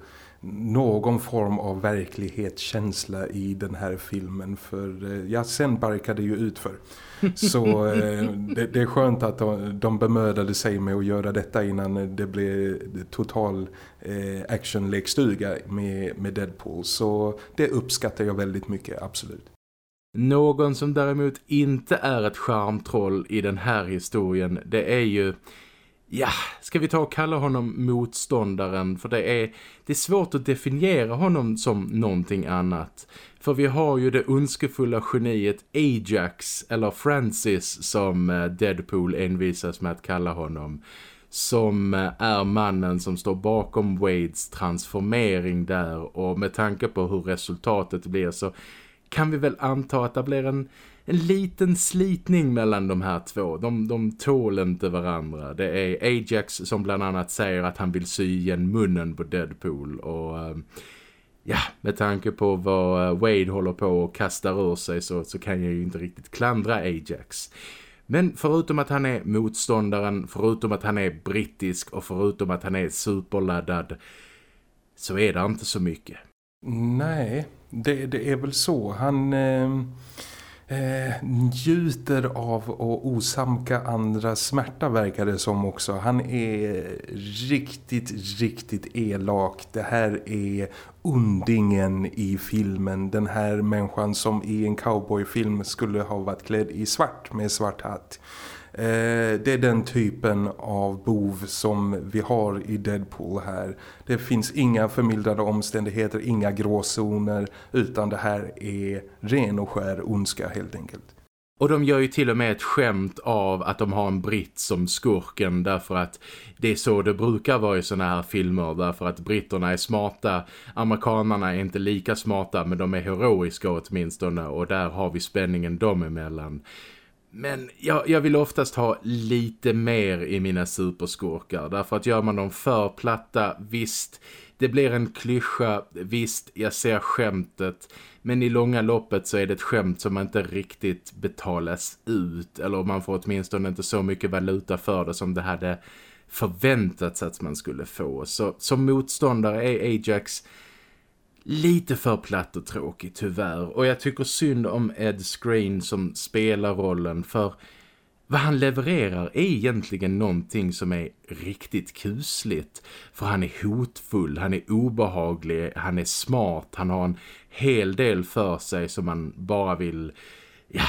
någon form av verklighetskänsla i den här filmen för eh, ja, sen barkade ju ut för. Så eh, det, det, är skönt att de, de bemödade sig med att göra detta innan det blev total eh, actionlekstuga med, med Deadpool. Så det uppskattar jag väldigt mycket, absolut. Någon som däremot inte är ett charmtroll i den här historien, det är ju ja, ska vi ta och kalla honom motståndaren för det är, det är svårt att definiera honom som någonting annat. För vi har ju det ondskefulla geniet Ajax eller Francis som eh, Deadpool envisas med att kalla honom. Som eh, är mannen som står bakom Wades transformering där och med tanke på hur resultatet blir så kan vi väl anta att det blir en en liten slitning mellan de här två. De, de tål inte varandra. Det är Ajax som bland annat säger att han vill sy igen munnen på Deadpool och... Ehm, ja, med tanke på vad eh, Wade håller på och kastar ur sig så, så kan jag ju inte riktigt klandra Ajax. Men förutom att han är motståndaren, förutom att han är brittisk och förutom att han är superladdad så är det inte så mycket. Nej, det, det är väl så. Han... Eh eh, njuter av att osamka andra smärta verkar det som också. Han är riktigt, riktigt elak. Det här är undingen i filmen. Den här människan som i en cowboyfilm skulle ha varit klädd i svart med svart hatt. Eh, det är den typen av bov som vi har i Deadpool här. Det finns inga förmildrande omständigheter, inga gråzoner utan det här är ren och skär ondska helt enkelt. Och de gör ju till och med ett skämt av att de har en britt som skurken därför att det är så det brukar vara i såna här filmer därför att britterna är smarta, amerikanerna är inte lika smarta men de är heroiska åtminstone och där har vi spänningen dem emellan. Men jag, jag vill oftast ha lite mer i mina superskurkar därför att gör man dem för platta, visst det blir en klyscha, visst jag ser skämtet men i långa loppet så är det ett skämt som inte riktigt betalas ut eller man får åtminstone inte så mycket valuta för det som det hade förväntats att man skulle få. Så som motståndare är Ajax lite för platt och tråkig tyvärr. Och jag tycker synd om Ed Screen som spelar rollen för vad han levererar är egentligen någonting som är riktigt kusligt. För han är hotfull, han är obehaglig, han är smart, han har en hel del för sig som man bara vill ja,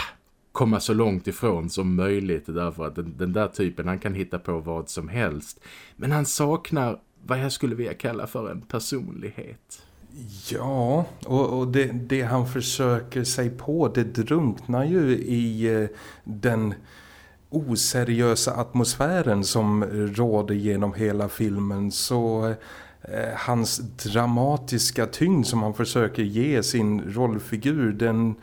komma så långt ifrån som möjligt. Därför att den, den där typen, han kan hitta på vad som helst. Men han saknar vad jag skulle vilja kalla för en personlighet. Ja, och, och det, det, han försöker sig på det drunknar ju i eh, den oseriösa atmosfären som råder genom hela filmen. Så eh, hans dramatiska tyngd som han försöker ge sin rollfigur den,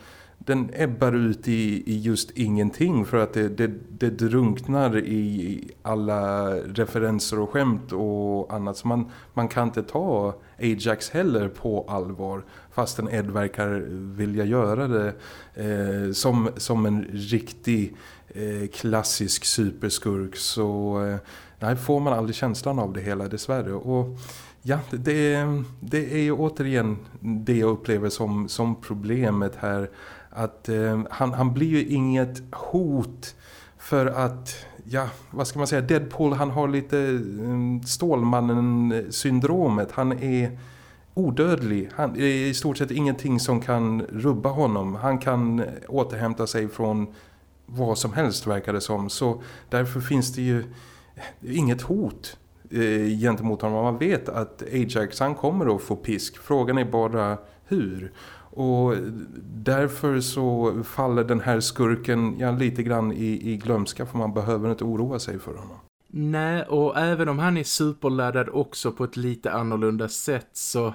den ebbar ut i, i just ingenting för att det, det, det drunknar i alla referenser och skämt och annat. Så man, man kan inte ta Ajax heller på allvar fastän Ed verkar vilja göra det eh, som, som en riktig eh, klassisk superskurk. Så eh, nej, får man aldrig känslan av det hela dessvärre. Och ja, det, det är ju återigen det jag upplever som, som problemet här att eh, han, han blir ju inget hot för att ja, vad ska man säga, Deadpool han har lite mm, Stålmannen-syndromet. Han är odödlig. Han är i stort sett ingenting som kan rubba honom. Han kan återhämta sig från vad som helst verkar det som. Så därför finns det ju inget hot eh, gentemot honom. Man vet att Ajax han kommer att få pisk. Frågan är bara hur. Och därför så faller den här skurken ja, lite grann i, i glömska för man behöver inte oroa sig för honom. Nej, och även om han är superladdad också på ett lite annorlunda sätt så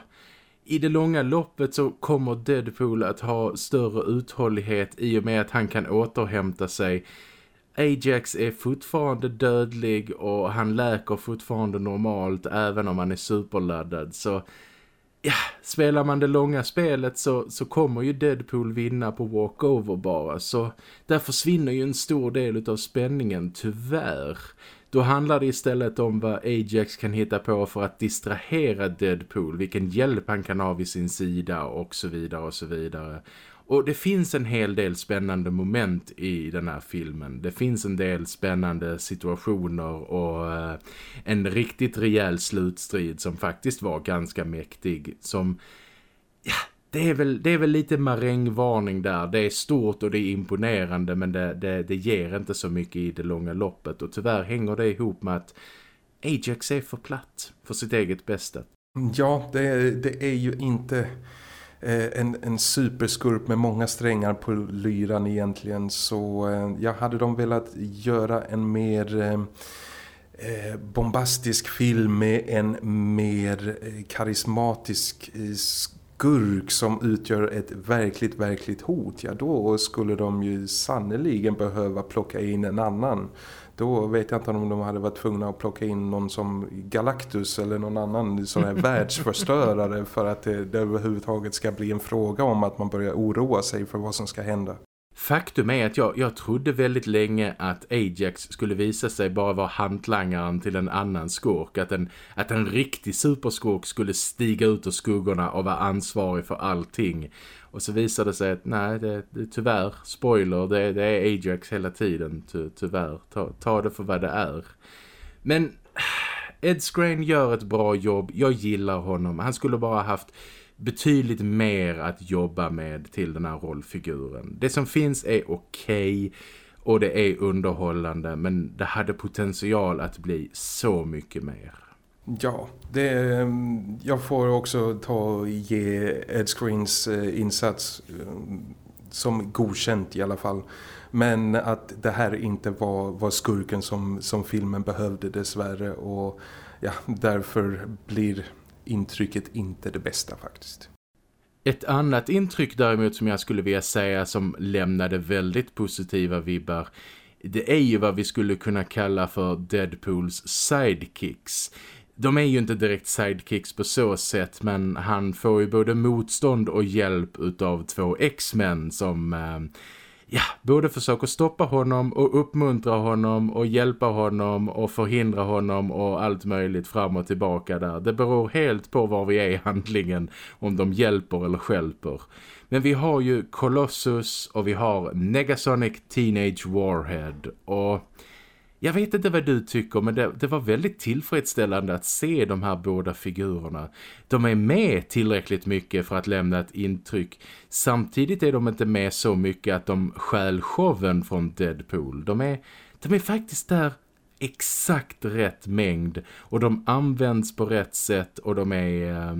i det långa loppet så kommer Deadpool att ha större uthållighet i och med att han kan återhämta sig. Ajax är fortfarande dödlig och han läker fortfarande normalt även om han är superladdad så ja, spelar man det långa spelet så, så kommer ju Deadpool vinna på walkover bara så där försvinner ju en stor del av spänningen tyvärr. Då handlar det istället om vad Ajax kan hitta på för att distrahera Deadpool, vilken hjälp han kan ha vid sin sida och så vidare och så vidare. Och det finns en hel del spännande moment i den här filmen. Det finns en del spännande situationer och eh, en riktigt rejäl slutstrid som faktiskt var ganska mäktig. Som, ja, det är väl, det är väl lite marängvarning där. Det är stort och det är imponerande men det, det, det ger inte så mycket i det långa loppet. Och tyvärr hänger det ihop med att Ajax är för platt för sitt eget bästa. Ja, det, det är ju inte Eh, en, en superskurp med många strängar på lyran egentligen. Så eh, jag hade de velat göra en mer... Eh, bombastisk film med en mer karismatisk skurk som utgör ett verkligt, verkligt hot, ja då skulle de ju sannoliken behöva plocka in en annan. Då vet jag inte om de hade varit tvungna att plocka in någon som Galactus eller någon annan sån här världsförstörare för att det, det överhuvudtaget ska bli en fråga om att man börjar oroa sig för vad som ska hända. Faktum är att jag, jag trodde väldigt länge att Ajax skulle visa sig bara vara hantlangaren till en annan skurk. Att en, att en riktig superskurk skulle stiga ut ur skuggorna och vara ansvarig för allting. Och så visade det sig att nej, det, det tyvärr, spoiler, det, det är Ajax hela tiden, ty, tyvärr. Ta, ta det för vad det är. Men Ed Skrein gör ett bra jobb, jag gillar honom. Han skulle bara haft betydligt mer att jobba med till den här rollfiguren. Det som finns är okej okay och det är underhållande men det hade potential att bli så mycket mer. Ja, det, ehm, jag får också ta och ge Ed Screens eh, insats ehm, som godkänt i alla fall. Men att det här inte var, var skurken som, som filmen behövde dessvärre och ja, därför blir intrycket inte det bästa faktiskt. Ett annat intryck däremot som jag skulle vilja säga som lämnade väldigt positiva vibbar det är ju vad vi skulle kunna kalla för Deadpools sidekicks. De är ju inte direkt sidekicks på så sätt men han får ju både motstånd och hjälp utav två X-Men som... Eh, ja, både försöker stoppa honom och uppmuntra honom och hjälpa honom och förhindra honom och allt möjligt fram och tillbaka där. Det beror helt på var vi är i handlingen om de hjälper eller skälper. Men vi har ju Colossus och vi har Negasonic Teenage Warhead och... Jag vet inte vad du tycker men det, det, var väldigt tillfredsställande att se de här båda figurerna. De är med tillräckligt mycket för att lämna ett intryck. Samtidigt är de inte med så mycket att de stjäl showen från Deadpool. De är, de är faktiskt där exakt rätt mängd och de används på rätt sätt och de är... Eh,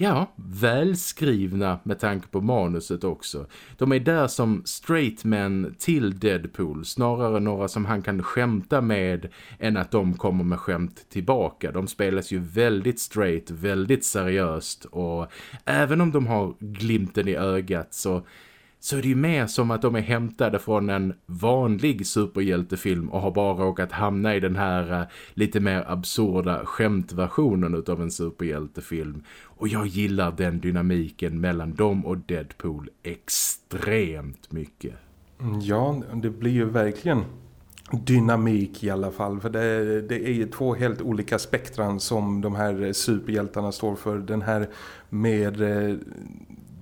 ja, välskrivna med tanke på manuset också. De är där som straight men till Deadpool, snarare några som han kan skämta med än att de kommer med skämt tillbaka. De spelas ju väldigt straight, väldigt seriöst och även om de har glimten i ögat så så är det ju mer som att de är hämtade från en vanlig superhjältefilm och har bara råkat hamna i den här eh, lite mer absurda skämtversionen utav en superhjältefilm. Och jag gillar den dynamiken mellan dem och Deadpool extremt mycket. Mm, ja, det blir ju verkligen dynamik i alla fall. För det, det, är ju två helt olika spektran som de här superhjältarna står för. Den här mer eh,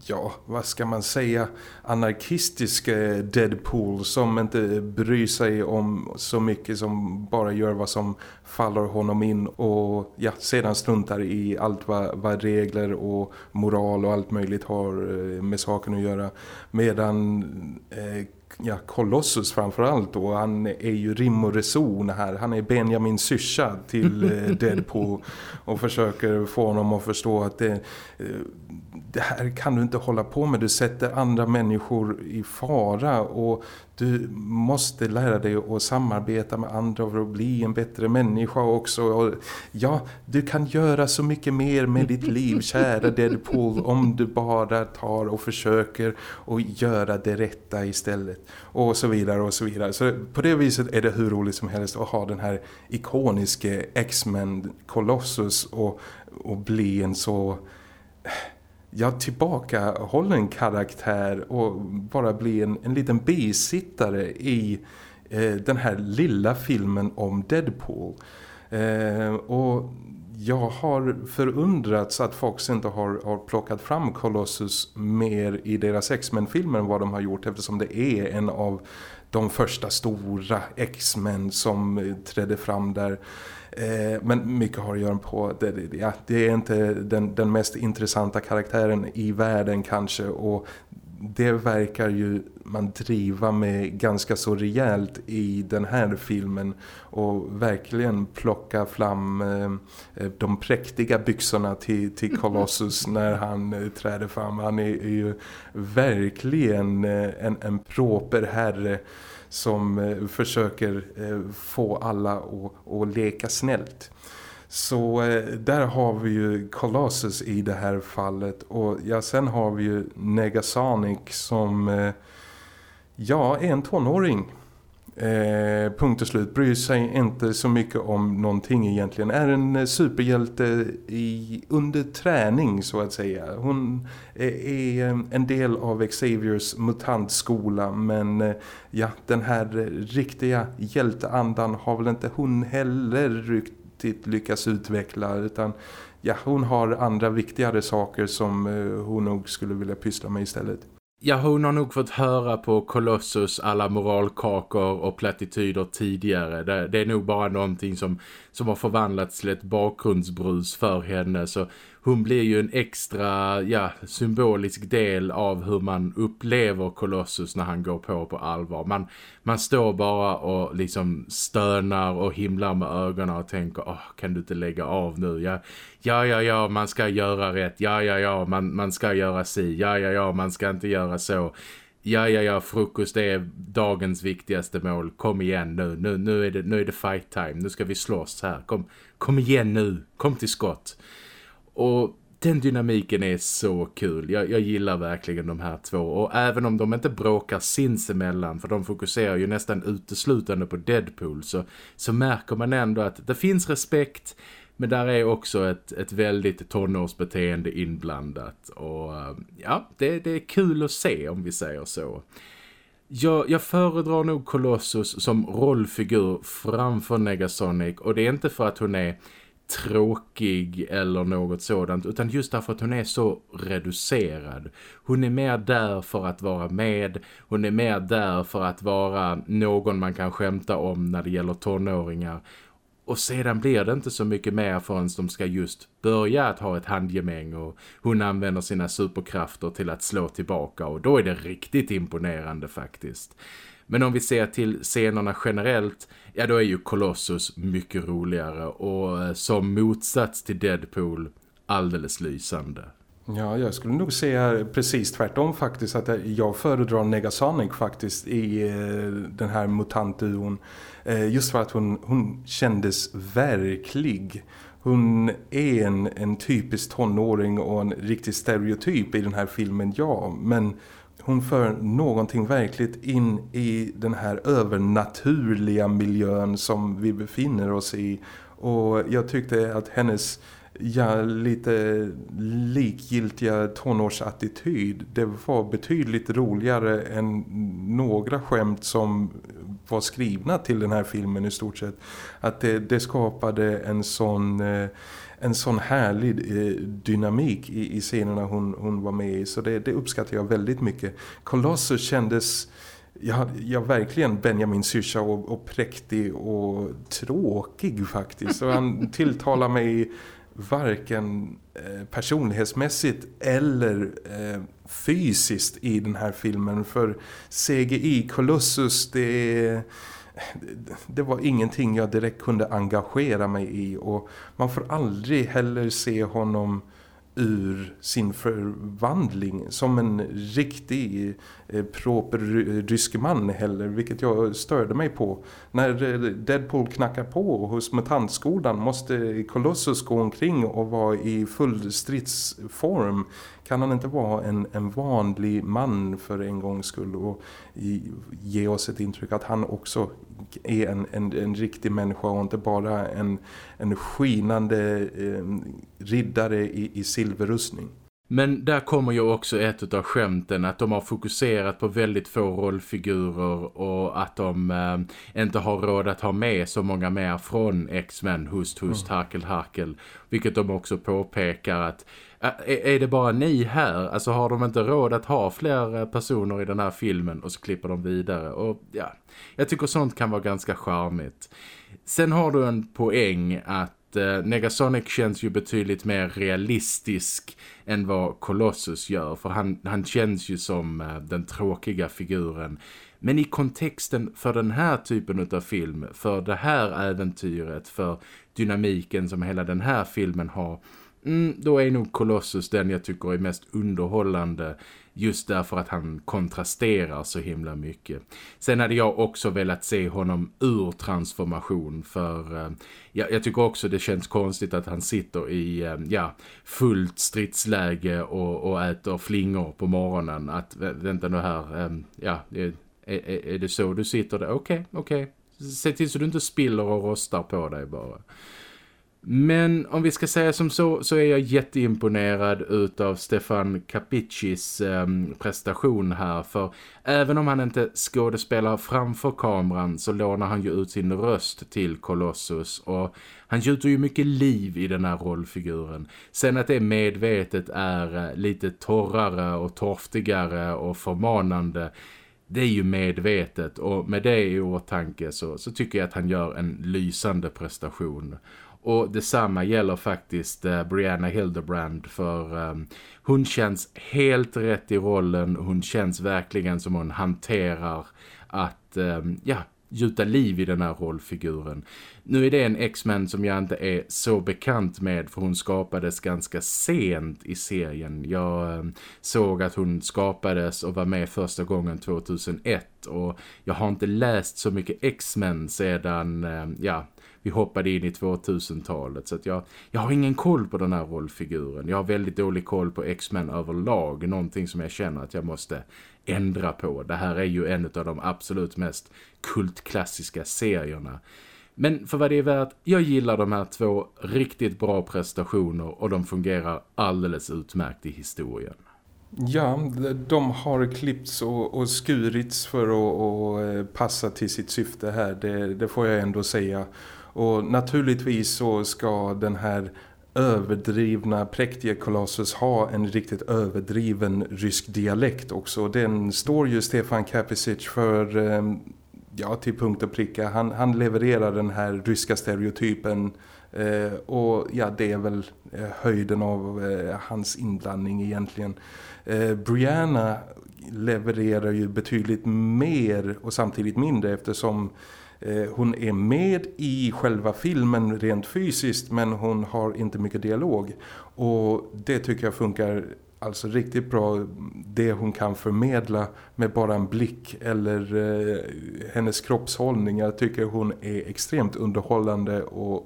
ja, vad ska man säga, anarkistiska eh, Deadpool som inte bryr sig om så mycket som bara gör vad som faller honom in och ja, sedan struntar i allt vad, vad regler och moral och allt möjligt har eh, med saken att göra. Medan eh, ja, Colossus framförallt då. Han är ju rim och reson här. Han är Benjamin syrsa till eh, Deadpool och försöker få honom att förstå att det, eh, det här kan du inte hålla på med. Du sätter andra människor i fara och du måste lära dig att samarbeta med andra för att bli en bättre människa också. Och ja, du kan göra så mycket mer med ditt liv, kära Deadpool, om du bara tar och försöker att göra det rätta istället. Och så vidare och så vidare. Så på det viset är det hur roligt som helst att ha den här ikoniska X-Men Colossus och, och bli en så ja, tillbakahållen karaktär och bara bli en, en liten bisittare i eh, den här lilla filmen om Deadpool. Eh, och jag har förundrats att Fox inte har, har plockat fram Colossus mer i deras X-Men-filmer än vad de har gjort eftersom det är en av de första stora X-Men som eh, trädde fram där. Eh, men mycket har att göra på det, ja, det är inte den, den mest intressanta karaktären i världen kanske. Och det verkar ju man driva med ganska så rejält i den här filmen. Och verkligen plocka fram eh, de präktiga byxorna till, till Colossus när han eh, träder fram. Han är, är ju verkligen eh, en, en proper herre som eh, försöker eh, få alla att, att leka snällt. Så eh, där har vi ju Colossus i det här fallet och ja, sen har vi ju Negasonic som eh, ja, är en tonåring eh, punkt och slut bryr sig inte så mycket om någonting egentligen. Är en eh, superhjälte i, under träning så att säga. Hon eh, är, eh, en del av Xaviers mutantskola men ja, den här riktiga hjälteandan har väl inte hon heller riktigt lyckats utveckla utan ja, hon har andra viktigare saker som hon nog skulle vilja pyssla med istället. Ja, hon har nog fått höra på Colossus alla moralkakor och plattityder tidigare. Det, det, är nog bara någonting som, som har förvandlats till ett bakgrundsbrus för henne. Så hon blir ju en extra ja, symbolisk del av hur man upplever Colossus när han går på på allvar. Man, man står bara och liksom stönar och himlar med ögonen och tänker, åh, kan du inte lägga av nu? Ja, ja, ja, ja man ska göra rätt. Ja, ja, ja, man, man ska göra si. Ja, ja, ja, man ska inte göra så ja, ja, ja, frukost är dagens viktigaste mål. Kom igen nu, nu, nu, är, det, nu är det fight time. Nu ska vi slåss här. Kom, kom igen nu, kom till skott. Och den dynamiken är så kul. Jag, jag, gillar verkligen de här två. Och även om de inte bråkar sinsemellan, för de fokuserar ju nästan uteslutande på Deadpool, så, så märker man ändå att det finns respekt men där är också ett, ett väldigt tonårsbeteende inblandat. Och eh, ja, det, det är kul att se om vi säger så. Jag, jag föredrar nog Colossus som rollfigur framför Negasonic. Och det är inte för att hon är tråkig eller något sådant utan just därför att hon är så reducerad. Hon är mer där för att vara med, hon är mer där för att vara någon man kan skämta om när det gäller tonåringar och sedan blir det inte så mycket mer förrän de ska just börja att ha ett handgemäng och hon använder sina superkrafter till att slå tillbaka och då är det riktigt imponerande faktiskt. Men om vi ser till scenerna generellt, ja då är ju Colossus mycket roligare och eh, som motsats till Deadpool alldeles lysande. Ja, jag skulle nog säga precis tvärtom faktiskt att jag föredrar Negasonic faktiskt i eh, den här mutantduon. Eh, just för att hon, hon kändes verklig. Hon är en, en typisk tonåring och en riktig stereotyp i den här filmen, ja. Men hon för någonting verkligt in i den här övernaturliga miljön som vi befinner oss i. Och jag tyckte att hennes ja, lite likgiltiga tonårsattityd det var betydligt roligare än några skämt som var skrivna till den här filmen i stort sett. Att det, det skapade en sån... Eh, en sån härlig eh, dynamik i, i scenerna hon, hon var med i. Så det, det uppskattar jag väldigt mycket. Colossus kändes ja, ja, verkligen Benjamin Syrsa och, och präktig och tråkig faktiskt. Och han tilltalar mig varken eh, personlighetsmässigt eller eh, fysiskt i den här filmen. För CGI Colossus det det var ingenting jag direkt kunde engagera mig i och man får aldrig heller se honom ur sin förvandling som en riktig eh, proper rysk man heller vilket jag störde mig på. När eh, Deadpool knackar på hos mutantskolan måste Colossus gå omkring och vara i full stridsform kan han inte vara en, en vanlig man för en gångs skull och ge oss ett intryck att han också är en, en, en riktig människa och inte bara en, en skinande eh, riddare i, i silverrustning. Men där kommer ju också ett av skämten att de har fokuserat på väldigt få rollfigurer och att de eh, inte har råd att ha med så många mer från X-Men, Hust, Hust, mm. Harkel, Harkel. Vilket de också påpekar att är det bara ni här? Alltså har de inte råd att ha fler eh, personer i den här filmen och så klipper de vidare. Och ja, jag tycker sånt kan vara ganska charmigt. Sen har du en poäng att eh, Negasonic känns ju betydligt mer realistisk än vad Colossus gör. För han, han känns ju som eh, den tråkiga figuren. Men i kontexten för den här typen av film, för det här äventyret, för dynamiken som hela den här filmen har Mm, då är nog Colossus den jag tycker är mest underhållande just därför att han kontrasterar så himla mycket. Sen hade jag också velat se honom ur transformation för eh, jag, jag tycker också det känns konstigt att han sitter i eh, ja, fullt stridsläge och, och äter flingor på morgonen. Att vänta nu här, eh, ja, är, är, är det så du sitter där? Okej, okay, okej. Okay. Se till så du inte spiller och rostar på dig bara. Men om vi ska säga som så så är jag jätteimponerad utav Stefan Capicis eh, prestation här för även om han inte skådespelar framför kameran så lånar han ju ut sin röst till Colossus och han gjuter ju mycket liv i den här rollfiguren. Sen att det medvetet är eh, lite torrare och torftigare och förmanande det är ju medvetet och med det i åtanke så, så tycker jag att han gör en lysande prestation. Och detsamma gäller faktiskt eh, Brianna Hildebrand för eh, hon känns helt rätt i rollen. Hon känns verkligen som hon hanterar att eh, ja, gjuta liv i den här rollfiguren. Nu är det en X-Men som jag inte är så bekant med för hon skapades ganska sent i serien. Jag eh, såg att hon skapades och var med första gången 2001 och jag har inte läst så mycket X-Men sedan, eh, ja, vi hoppade in i 2000-talet så att jag, jag har ingen koll på den här rollfiguren. Jag har väldigt dålig koll på X-Men överlag, någonting som jag känner att jag måste ändra på. Det här är ju en av de absolut mest kultklassiska serierna. Men för vad det är värt, jag gillar de här två riktigt bra prestationer och de fungerar alldeles utmärkt i historien. Ja, de har klippts och, och skurits för att och eh, passa till sitt syfte här, det, det får jag ändå säga. Och naturligtvis så ska den här överdrivna präktiga Colossus ha en riktigt överdriven rysk dialekt också. Den står ju Stefan Kapicic för eh, ja, till punkt och pricka. Han, han levererar den här ryska stereotypen eh, och ja, det är väl eh, höjden av eh, hans inblandning egentligen. Eh, Brianna levererar ju betydligt mer och samtidigt mindre eftersom Eh, hon är med i själva filmen rent fysiskt men hon har inte mycket dialog. Och det tycker jag funkar alltså riktigt bra det hon kan förmedla med bara en blick eller eh, hennes kroppshållning. Jag tycker hon är extremt underhållande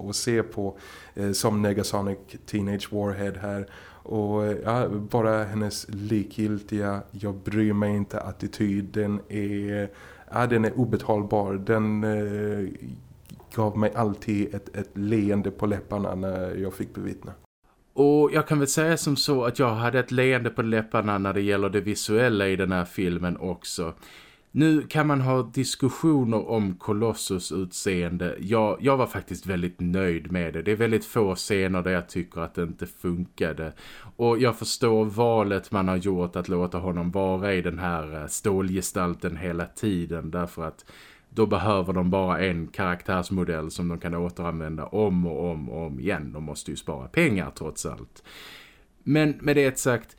att se på eh, som Negasonic Teenage Warhead här. Och eh, ja, bara hennes likgiltiga, jag bryr mig inte attityd, den är ja, den är obetalbar. Den eh, gav mig alltid ett, ett leende på läpparna när jag fick bevittna. Och jag kan väl säga som så att jag hade ett leende på läpparna när det gäller det visuella i den här filmen också. Nu kan man ha diskussioner om Colossus utseende. Jag, jag var faktiskt väldigt nöjd med det. Det är väldigt få scener där jag tycker att det inte funkade. Och jag förstår valet man har gjort att låta honom vara i den här eh, stålgestalten hela tiden. Därför att då behöver de bara en karaktärsmodell som de kan återanvända om och om och om igen. De måste ju spara pengar trots allt. Men med det sagt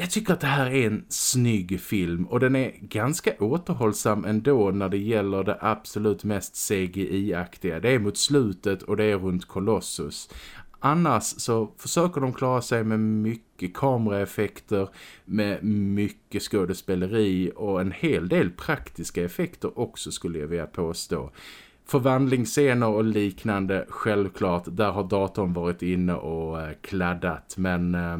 jag tycker att det här är en snygg film och den är ganska återhållsam ändå när det gäller det absolut mest CGI-aktiga. Det är mot slutet och det är runt Colossus. Annars så försöker de klara sig med mycket kameraeffekter, med mycket skådespeleri och en hel del praktiska effekter också skulle jag vilja påstå. Förvandlingsscener och liknande, självklart, där har datorn varit inne och eh, kladdat. Men eh,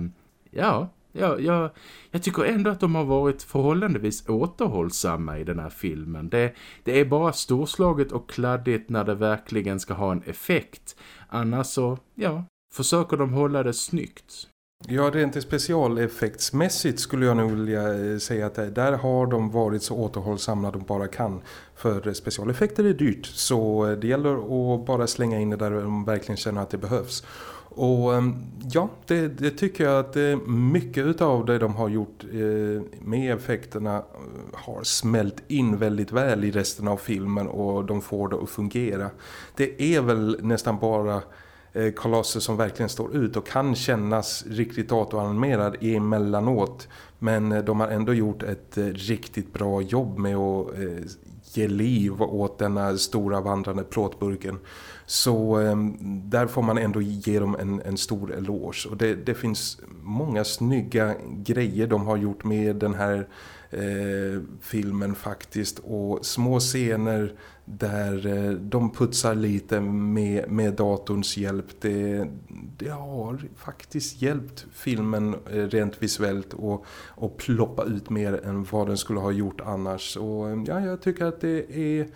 ja, Ja, jag, jag tycker ändå att de har varit förhållandevis återhållsamma i den här filmen. Det, det är bara storslaget och kladdigt när det verkligen ska ha en effekt. Annars så, ja, försöker de hålla det snyggt. Ja, rent specialeffektsmässigt skulle jag nog vilja eh, säga att eh, där har de varit så återhållsamma de bara kan. För specialeffekter är dyrt så eh, det gäller att bara slänga in det där de verkligen känner att det behövs. Och ehm, ja, det, det, tycker jag att mycket av det de har gjort eh, med effekterna eh, har smält in väldigt väl i resten av filmen och de får det att fungera. Det är väl nästan bara eh, kolosser som verkligen står ut och kan kännas riktigt datoranimerad emellanåt. Men de har ändå gjort ett riktigt bra jobb med att ge liv åt denna stora vandrande plåtburken. Så eh, där får man ändå ge dem en, en stor eloge. Och det, det, finns många snygga grejer de har gjort med den här eh, filmen faktiskt. Och små scener där eh, de putsar lite med, med datorns hjälp. Det, det har faktiskt hjälpt filmen eh, rent visuellt och, och ploppa ut mer än vad den skulle ha gjort annars. Och ja, jag tycker att det är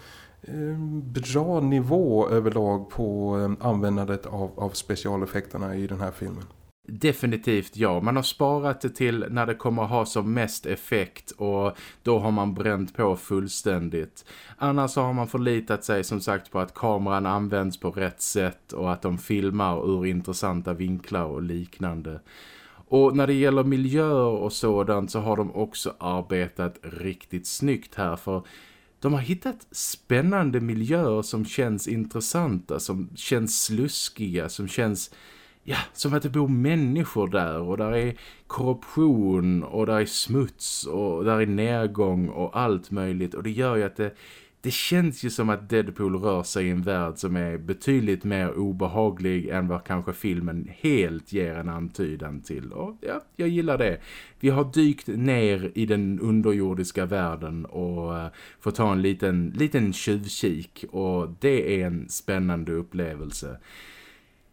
Eh, bra nivå överlag på eh, användandet av, av specialeffekterna i den här filmen. Definitivt ja, man har sparat det till när det kommer ha som mest effekt och då har man bränt på fullständigt. Annars har man förlitat sig som sagt på att kameran används på rätt sätt och att de filmar ur intressanta vinklar och liknande. Och när det gäller miljöer och sådant så har de också arbetat riktigt snyggt här för de har hittat spännande miljöer som känns intressanta, som känns sluskiga, som känns ja, som att det bor människor där och där är korruption och där är smuts och där är nedgång och allt möjligt. Och det gör ju att det, det känns ju som att Deadpool rör sig i en värld som är betydligt mer obehaglig än vad kanske filmen helt ger en antydan till. Och ja, jag gillar det. Vi har dykt ner i den underjordiska världen och eh, uh, får ta en liten, liten tjuvkik och det är en spännande upplevelse.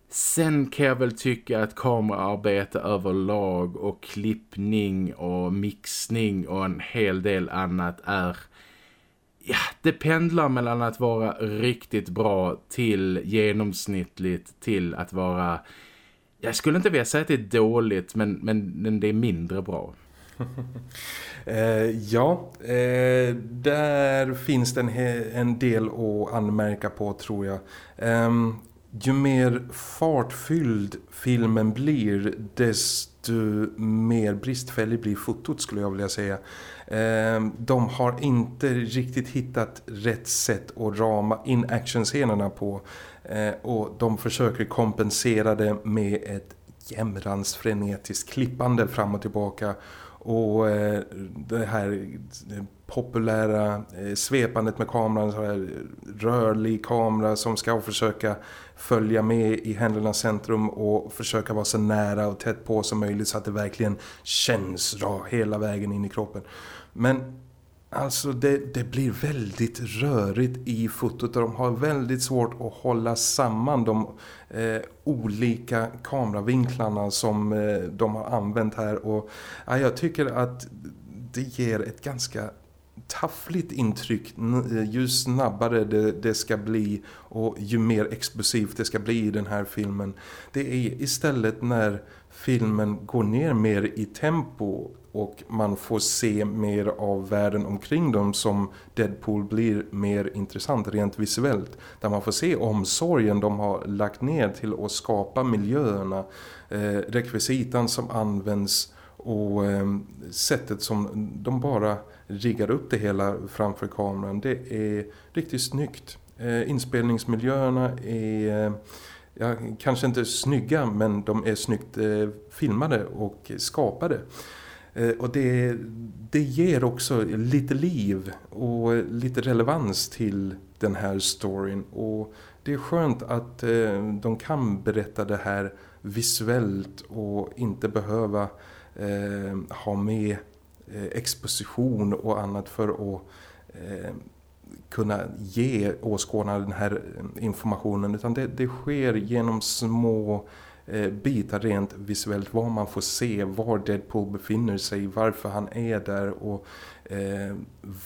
Sen kan jag väl tycka att kameraarbete överlag och klippning och mixning och en hel del annat är... Ja, det pendlar mellan att vara riktigt bra till genomsnittligt till att vara... Jag skulle inte vilja säga att det är dåligt men, men det är mindre bra. eh, ja, eh, där finns det en, en, del att anmärka på tror jag. Eh, ju mer fartfylld filmen blir desto mer bristfällig blir fotot skulle jag vilja säga. Ehm, de har inte riktigt hittat rätt sätt att rama in actionscenerna på ehm, och de försöker kompensera det med ett jämrans frenetiskt klippande fram och tillbaka och eh, det här populära eh, svepandet med kameran, så här rörlig kamera som ska försöka följa med i händernas centrum och försöka vara så nära och tätt på som möjligt så att det verkligen känns bra hela vägen in i kroppen. Men alltså det, det blir väldigt rörigt i fotot och de har väldigt svårt att hålla samman de eh, olika kameravinklarna som eh, de har använt här och ja, jag tycker att det ger ett ganska taffligt intryck eh, ju snabbare det, det, ska bli och ju mer explosivt det ska bli i den här filmen. Det är istället när filmen går ner mer i tempo och man får se mer av världen omkring dem som Deadpool blir mer intressant rent visuellt. Där man får se omsorgen de har lagt ner till att skapa miljöerna, eh, rekvisitan som används och eh, sättet som de bara riggar upp det hela framför kameran. Det är riktigt snyggt. Eh, inspelningsmiljöerna är eh, ja, kanske inte snygga men de är snyggt eh, filmade och skapade. Eh, och det, det ger också lite liv och lite relevans till den här storyn. Och det är skönt att eh, de kan berätta det här visuellt och inte behöva eh, ha med eh, exposition och annat för att eh, kunna ge åskådarna den här informationen utan det, det sker genom små Eh, bitar rent visuellt vad man får se, var Deadpool befinner sig, varför han är där och eh,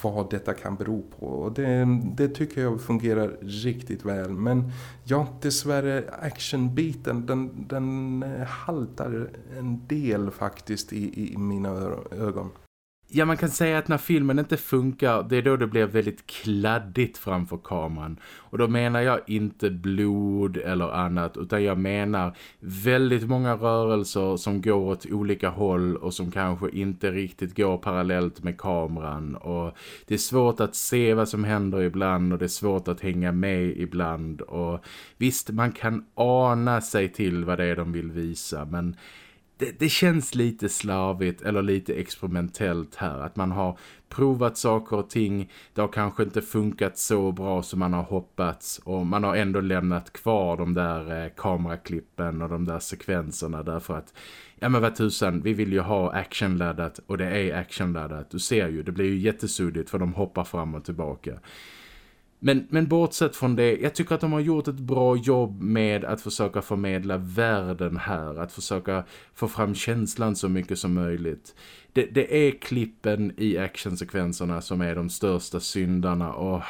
vad detta kan bero på. Och det, det tycker jag fungerar riktigt väl. Men ja, dessvärre actionbiten den, den haltar en del faktiskt i, i mina ögon. Ja, man kan säga att när filmen inte funkar, det är då det blir väldigt kladdigt framför kameran. Och då menar jag inte blod eller annat, utan jag menar väldigt många rörelser som går åt olika håll och som kanske inte riktigt går parallellt med kameran. Och det är svårt att se vad som händer ibland och det är svårt att hänga med ibland. Och visst, man kan ana sig till vad det är de vill visa, men det, det, känns lite slarvigt eller lite experimentellt här. Att man har provat saker och ting. Det har kanske inte funkat så bra som man har hoppats. Och man har ändå lämnat kvar de där eh, kameraklippen och de där sekvenserna. Därför att, ja men vad tusan, vi vill ju ha actionladdat och det är actionladdat. Du ser ju, det blir ju jättesuddigt för de hoppar fram och tillbaka. Men, men bortsett från det, jag tycker att de har gjort ett bra jobb med att försöka förmedla världen här. Att försöka få fram känslan så mycket som möjligt. Det, det är klippen i actionsekvenserna som är de största syndarna och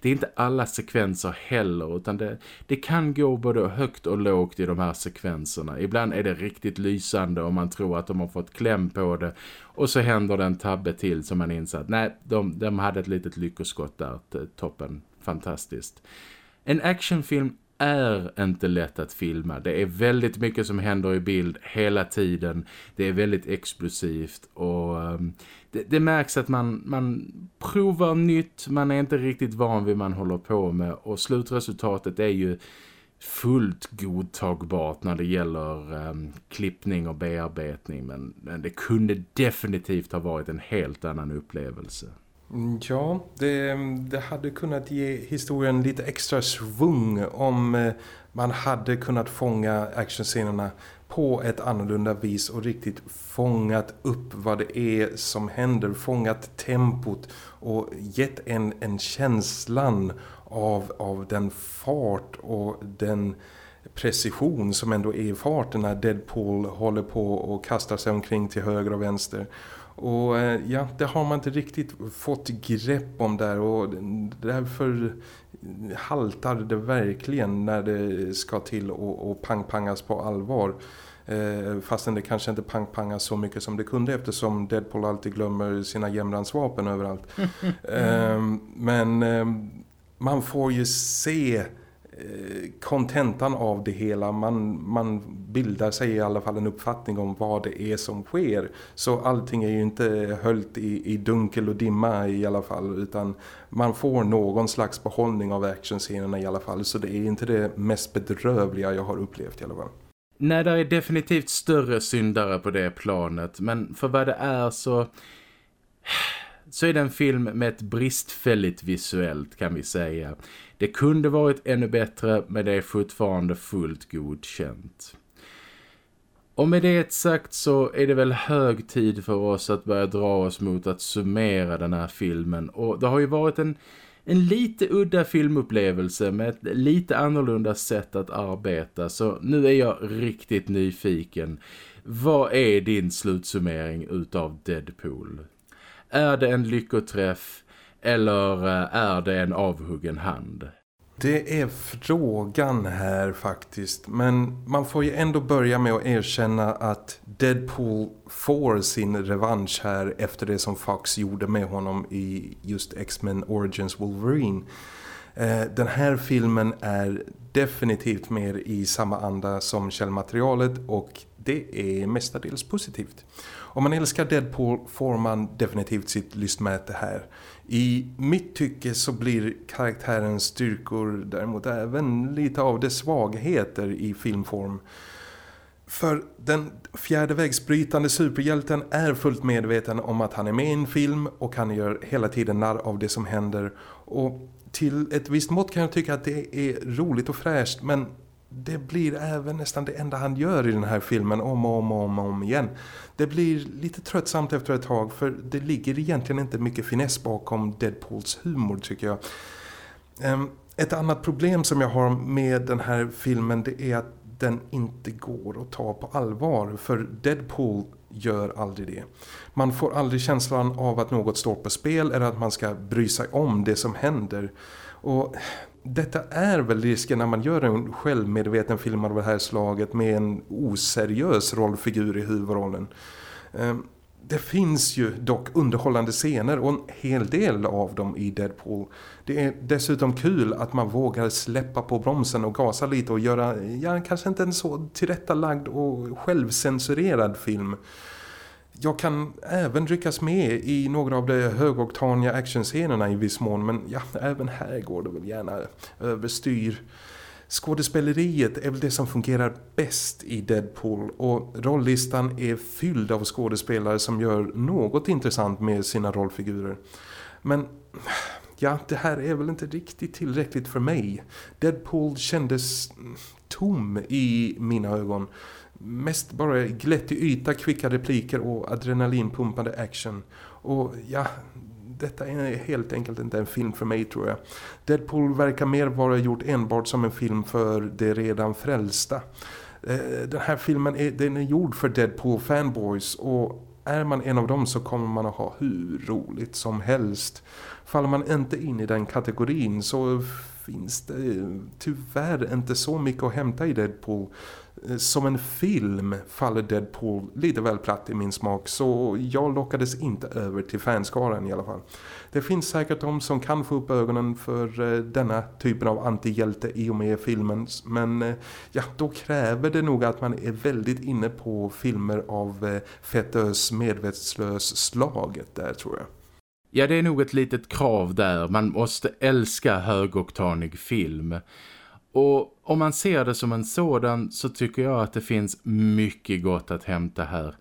det är inte alla sekvenser heller utan det, det kan gå både högt och lågt i de här sekvenserna. Ibland är det riktigt lysande och man tror att de har fått kläm på det och så händer det en tabbe till som man inser att nej, de, de hade ett litet lyckoskott där, toppen fantastiskt. En actionfilm är inte lätt att filma. Det är väldigt mycket som händer i bild hela tiden. Det är väldigt explosivt och um, det, det, märks att man, man provar nytt. Man är inte riktigt van vid man håller på med och slutresultatet är ju fullt godtagbart när det gäller um, klippning och bearbetning men, men det kunde definitivt ha varit en helt annan upplevelse. Mm, ja, det, det hade kunnat ge historien lite extra svung om eh, man hade kunnat fånga actionscenerna på ett annorlunda vis och riktigt fångat upp vad det är som händer, fångat tempot och gett en, en känslan av, av den fart och den precision som ändå är i farten när Deadpool håller på och kastar sig omkring till höger och vänster. Och eh, ja, det har man inte riktigt fått grepp om där och därför haltar det verkligen när det ska till och, och pangpangas på allvar. Eh, fastän det kanske inte pangpangas så mycket som det kunde eftersom Deadpool alltid glömmer sina jämransvapen överallt. eh, men eh, man får ju se Eh, kontentan av det hela. Man, man bildar sig i alla fall en uppfattning om vad det är som sker. Så allting är ju inte höllt i, i dunkel och dimma i alla fall utan man får någon slags behållning av actionscenerna i alla fall. Så det är inte det mest bedrövliga jag har upplevt i alla fall. Nej, det är definitivt större syndare på det planet. Men för vad det är så så är det en film med ett bristfälligt visuellt kan vi säga. Det kunde varit ännu bättre men det är fortfarande fullt godkänt. Och med det sagt så är det väl hög tid för oss att börja dra oss mot att summera den här filmen. Och det har ju varit en, en lite udda filmupplevelse med ett lite annorlunda sätt att arbeta. Så nu är jag riktigt nyfiken. Vad är din slutsummering utav Deadpool? Är det en lyckoträff eller eh, är det en avhuggen hand? Det är frågan här faktiskt. Men man får ju ändå börja med att erkänna att Deadpool får sin revansch här efter det som Fox gjorde med honom i just X-Men Origins Wolverine. Eh, den här filmen är definitivt mer i samma anda som källmaterialet och det är mestadels positivt. Om man älskar Deadpool får man definitivt sitt lystmäte här. I mitt tycke så blir karaktärens styrkor däremot även lite av dess svagheter i filmform. För den fjärde vägsbrytande superhjälten är fullt medveten om att han är med i en film och han gör hela tiden narr av det som händer. Och till ett visst mått kan jag tycka att det är roligt och fräscht men det blir även nästan det enda han gör i den här filmen om och om och om, om igen. Det blir lite tröttsamt efter ett tag för det ligger egentligen inte mycket finess bakom Deadpools humor tycker jag. Ehm, ett annat problem som jag har med den här filmen det är att den inte går att ta på allvar för Deadpool gör aldrig det. Man får aldrig känslan av att något står på spel eller att man ska bry sig om det som händer. Och detta är väl risken när man gör en självmedveten film av det här slaget med en oseriös rollfigur i huvudrollen. Ehm, det finns ju dock underhållande scener och en hel del av dem i Deadpool. Det är dessutom kul att man vågar släppa på bromsen och gasa lite och göra, ja kanske inte en så tillrättalagd och självcensurerad film- jag kan även ryckas med i några av de högoktaniga actionscenerna i viss mån men ja, även här går det väl gärna överstyr. Skådespeleriet är väl det som fungerar bäst i Deadpool och rolllistan är fylld av skådespelare som gör något intressant med sina rollfigurer. Men ja, det här är väl inte riktigt tillräckligt för mig. Deadpool kändes tom i mina ögon mest bara glättig yta, kvicka repliker och adrenalinpumpande action. Och ja, detta är helt enkelt inte en film för mig tror jag. Deadpool verkar mer vara gjort enbart som en film för de redan frälsta. Eh, den här filmen är, den är gjord för Deadpool-fanboys och är man en av dem så kommer man att ha hur roligt som helst. Faller man inte in i den kategorin så finns det eh, tyvärr inte så mycket att hämta i Deadpool. Eh, som en film faller Deadpool lite väl platt i min smak så jag lockades inte över till fanskaran i alla fall. Det finns säkert de som kan få upp ögonen för eh, denna typen av antihjälte i och med filmen men eh, ja, då kräver det nog att man är väldigt inne på filmer av fettös medvetslös slaget där tror jag. Ja, det är nog ett litet krav där. Man måste älska högoktanig film. Och om man ser det som en sådan så tycker jag att det finns mycket gott att hämta här.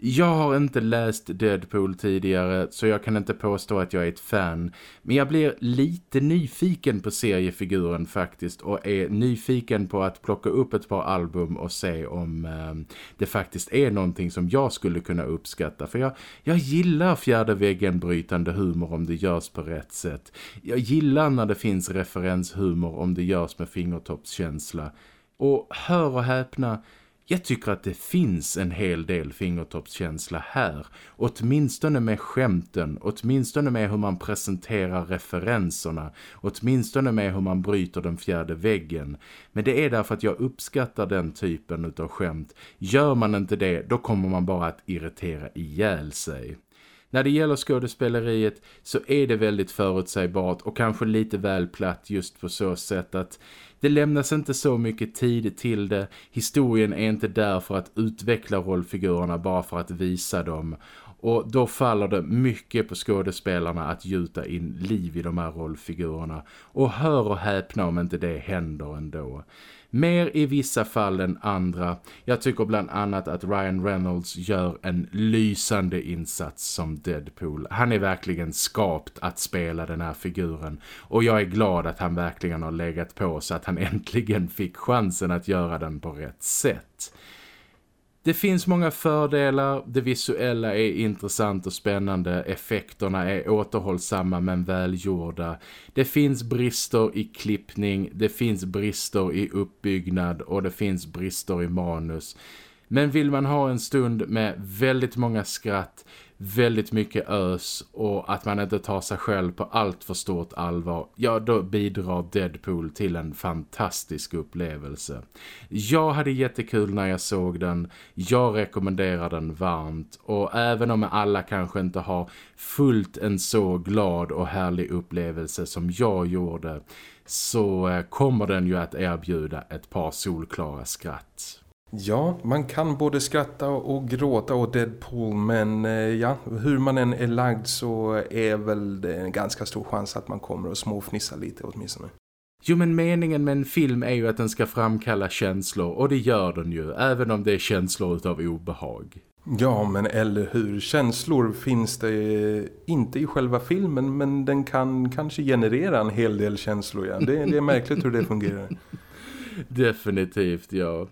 Jag har inte läst Deadpool tidigare så jag kan inte påstå att jag är ett fan. Men jag blir lite nyfiken på seriefiguren faktiskt och är nyfiken på att plocka upp ett par album och se om eh, det faktiskt är någonting som jag skulle kunna uppskatta. För jag, jag gillar fjärde väggen brytande humor om det görs på rätt sätt. Jag gillar när det finns referenshumor om det görs med fingertoppskänsla. Och hör och häpna, jag tycker att det finns en hel del fingertoppskänsla här. Åtminstone med skämten, åtminstone med hur man presenterar referenserna, åtminstone med hur man bryter den fjärde väggen. Men det är därför att jag uppskattar den typen av skämt. Gör man inte det, då kommer man bara att irritera ihjäl sig. När det gäller skådespeleriet så är det väldigt förutsägbart och kanske lite väl platt just på så sätt att det lämnas inte så mycket tid till det. Historien är inte där för att utveckla rollfigurerna bara för att visa dem. Och då faller det mycket på skådespelarna att gjuta in liv i de här rollfigurerna. Och hör och häpna om inte det händer ändå. Mer i vissa fall än andra. Jag tycker bland annat att Ryan Reynolds gör en lysande insats som Deadpool. Han är verkligen skapt att spela den här figuren. Och jag är glad att han verkligen har legat på så att han äntligen fick chansen att göra den på rätt sätt. Det finns många fördelar, det visuella är intressant och spännande, effekterna är återhållsamma men välgjorda. Det finns brister i klippning, det finns brister i uppbyggnad och det finns brister i manus. Men vill man ha en stund med väldigt många skratt, väldigt mycket ös och att man inte tar sig själv på allt för stort allvar, ja då bidrar Deadpool till en fantastisk upplevelse. Jag hade jättekul när jag såg den, jag rekommenderar den varmt och även om alla kanske inte har fullt en så glad och härlig upplevelse som jag gjorde så eh, kommer den ju att erbjuda ett par solklara skratt. Ja, man kan både skratta och gråta åt Deadpool men eh, ja, hur man än är lagd så är väl det en ganska stor chans att man kommer att småfnissa lite åtminstone. Jo men meningen med en film är ju att den ska framkalla känslor och det gör den ju, även om det är känslor utav obehag. Ja men eller hur, känslor finns det inte i själva filmen men den kan kanske generera en hel del känslor. Ja. Det, det är märkligt hur det fungerar. Definitivt, ja.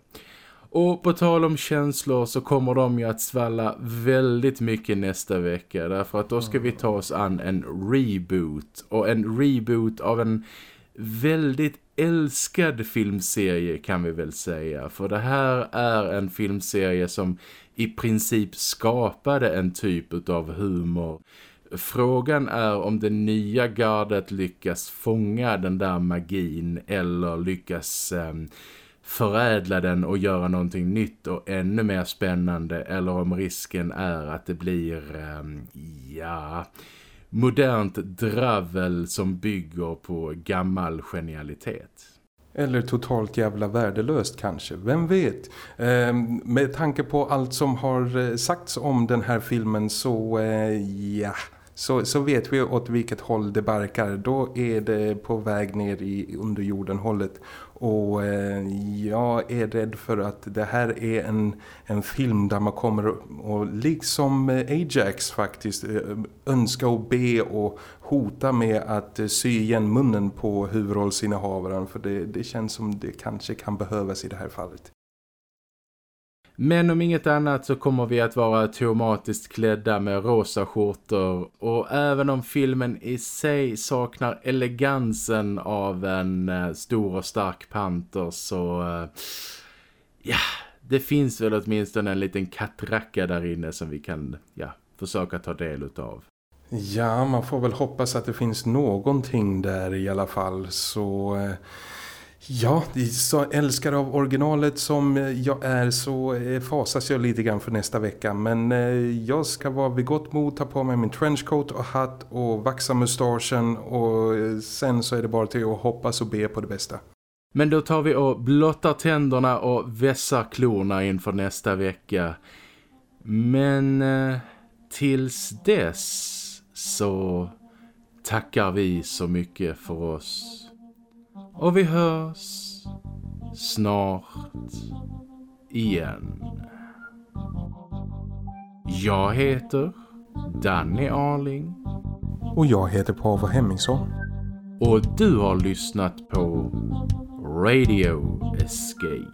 Och på tal om känslor så kommer de ju att svalla väldigt mycket nästa vecka. Därför att då ska vi ta oss an en reboot. Och en reboot av en väldigt älskad filmserie kan vi väl säga. För det här är en filmserie som i princip skapade en typ av humor. Frågan är om det nya gardet lyckas fånga den där magin eller lyckas... Eh, förädla den och göra någonting nytt och ännu mer spännande eller om risken är att det blir, ehm, ja, modernt dravel som bygger på gammal genialitet. Eller totalt jävla värdelöst kanske, vem vet? Eh, med tanke på allt som har eh, sagts om den här filmen så, eh, ja, så, så vet vi åt vilket håll det barkar. Då är det på väg ner i underjorden hållet. Och eh, jag är rädd för att det här är en, en film där man kommer och liksom eh, Ajax faktiskt eh, önska och be och hota med att sy igen munnen på huvudrollsinnehavaren. För det, det känns som det kanske kan behövas i det här fallet. Men om inget annat så kommer vi att vara automatiskt klädda med rosa skjortor och även om filmen i sig saknar elegansen av en eh, stor och stark panter så eh, ja, det finns väl åtminstone en liten kattracka där inne som vi kan ja, försöka ta del av. Ja, man får väl hoppas att det finns någonting där i alla fall så... Eh Ja, så älskare av originalet som jag är så eh, fasas jag lite grann för nästa vecka. Men eh, jag ska vara vid gott mod, ta på mig min trenchcoat och hatt och vaxa mustaschen och eh, sen så är det bara till att hoppas och be på det bästa. Men då tar vi och blottar tänderna och vässar klorna inför nästa vecka. Men tills dess så tackar vi så mycket för oss. Och vi hörs snart igen. Jag heter Danny Arling. Och jag heter Pavel Hemmingsson. Och du har lyssnat på Radio Escape.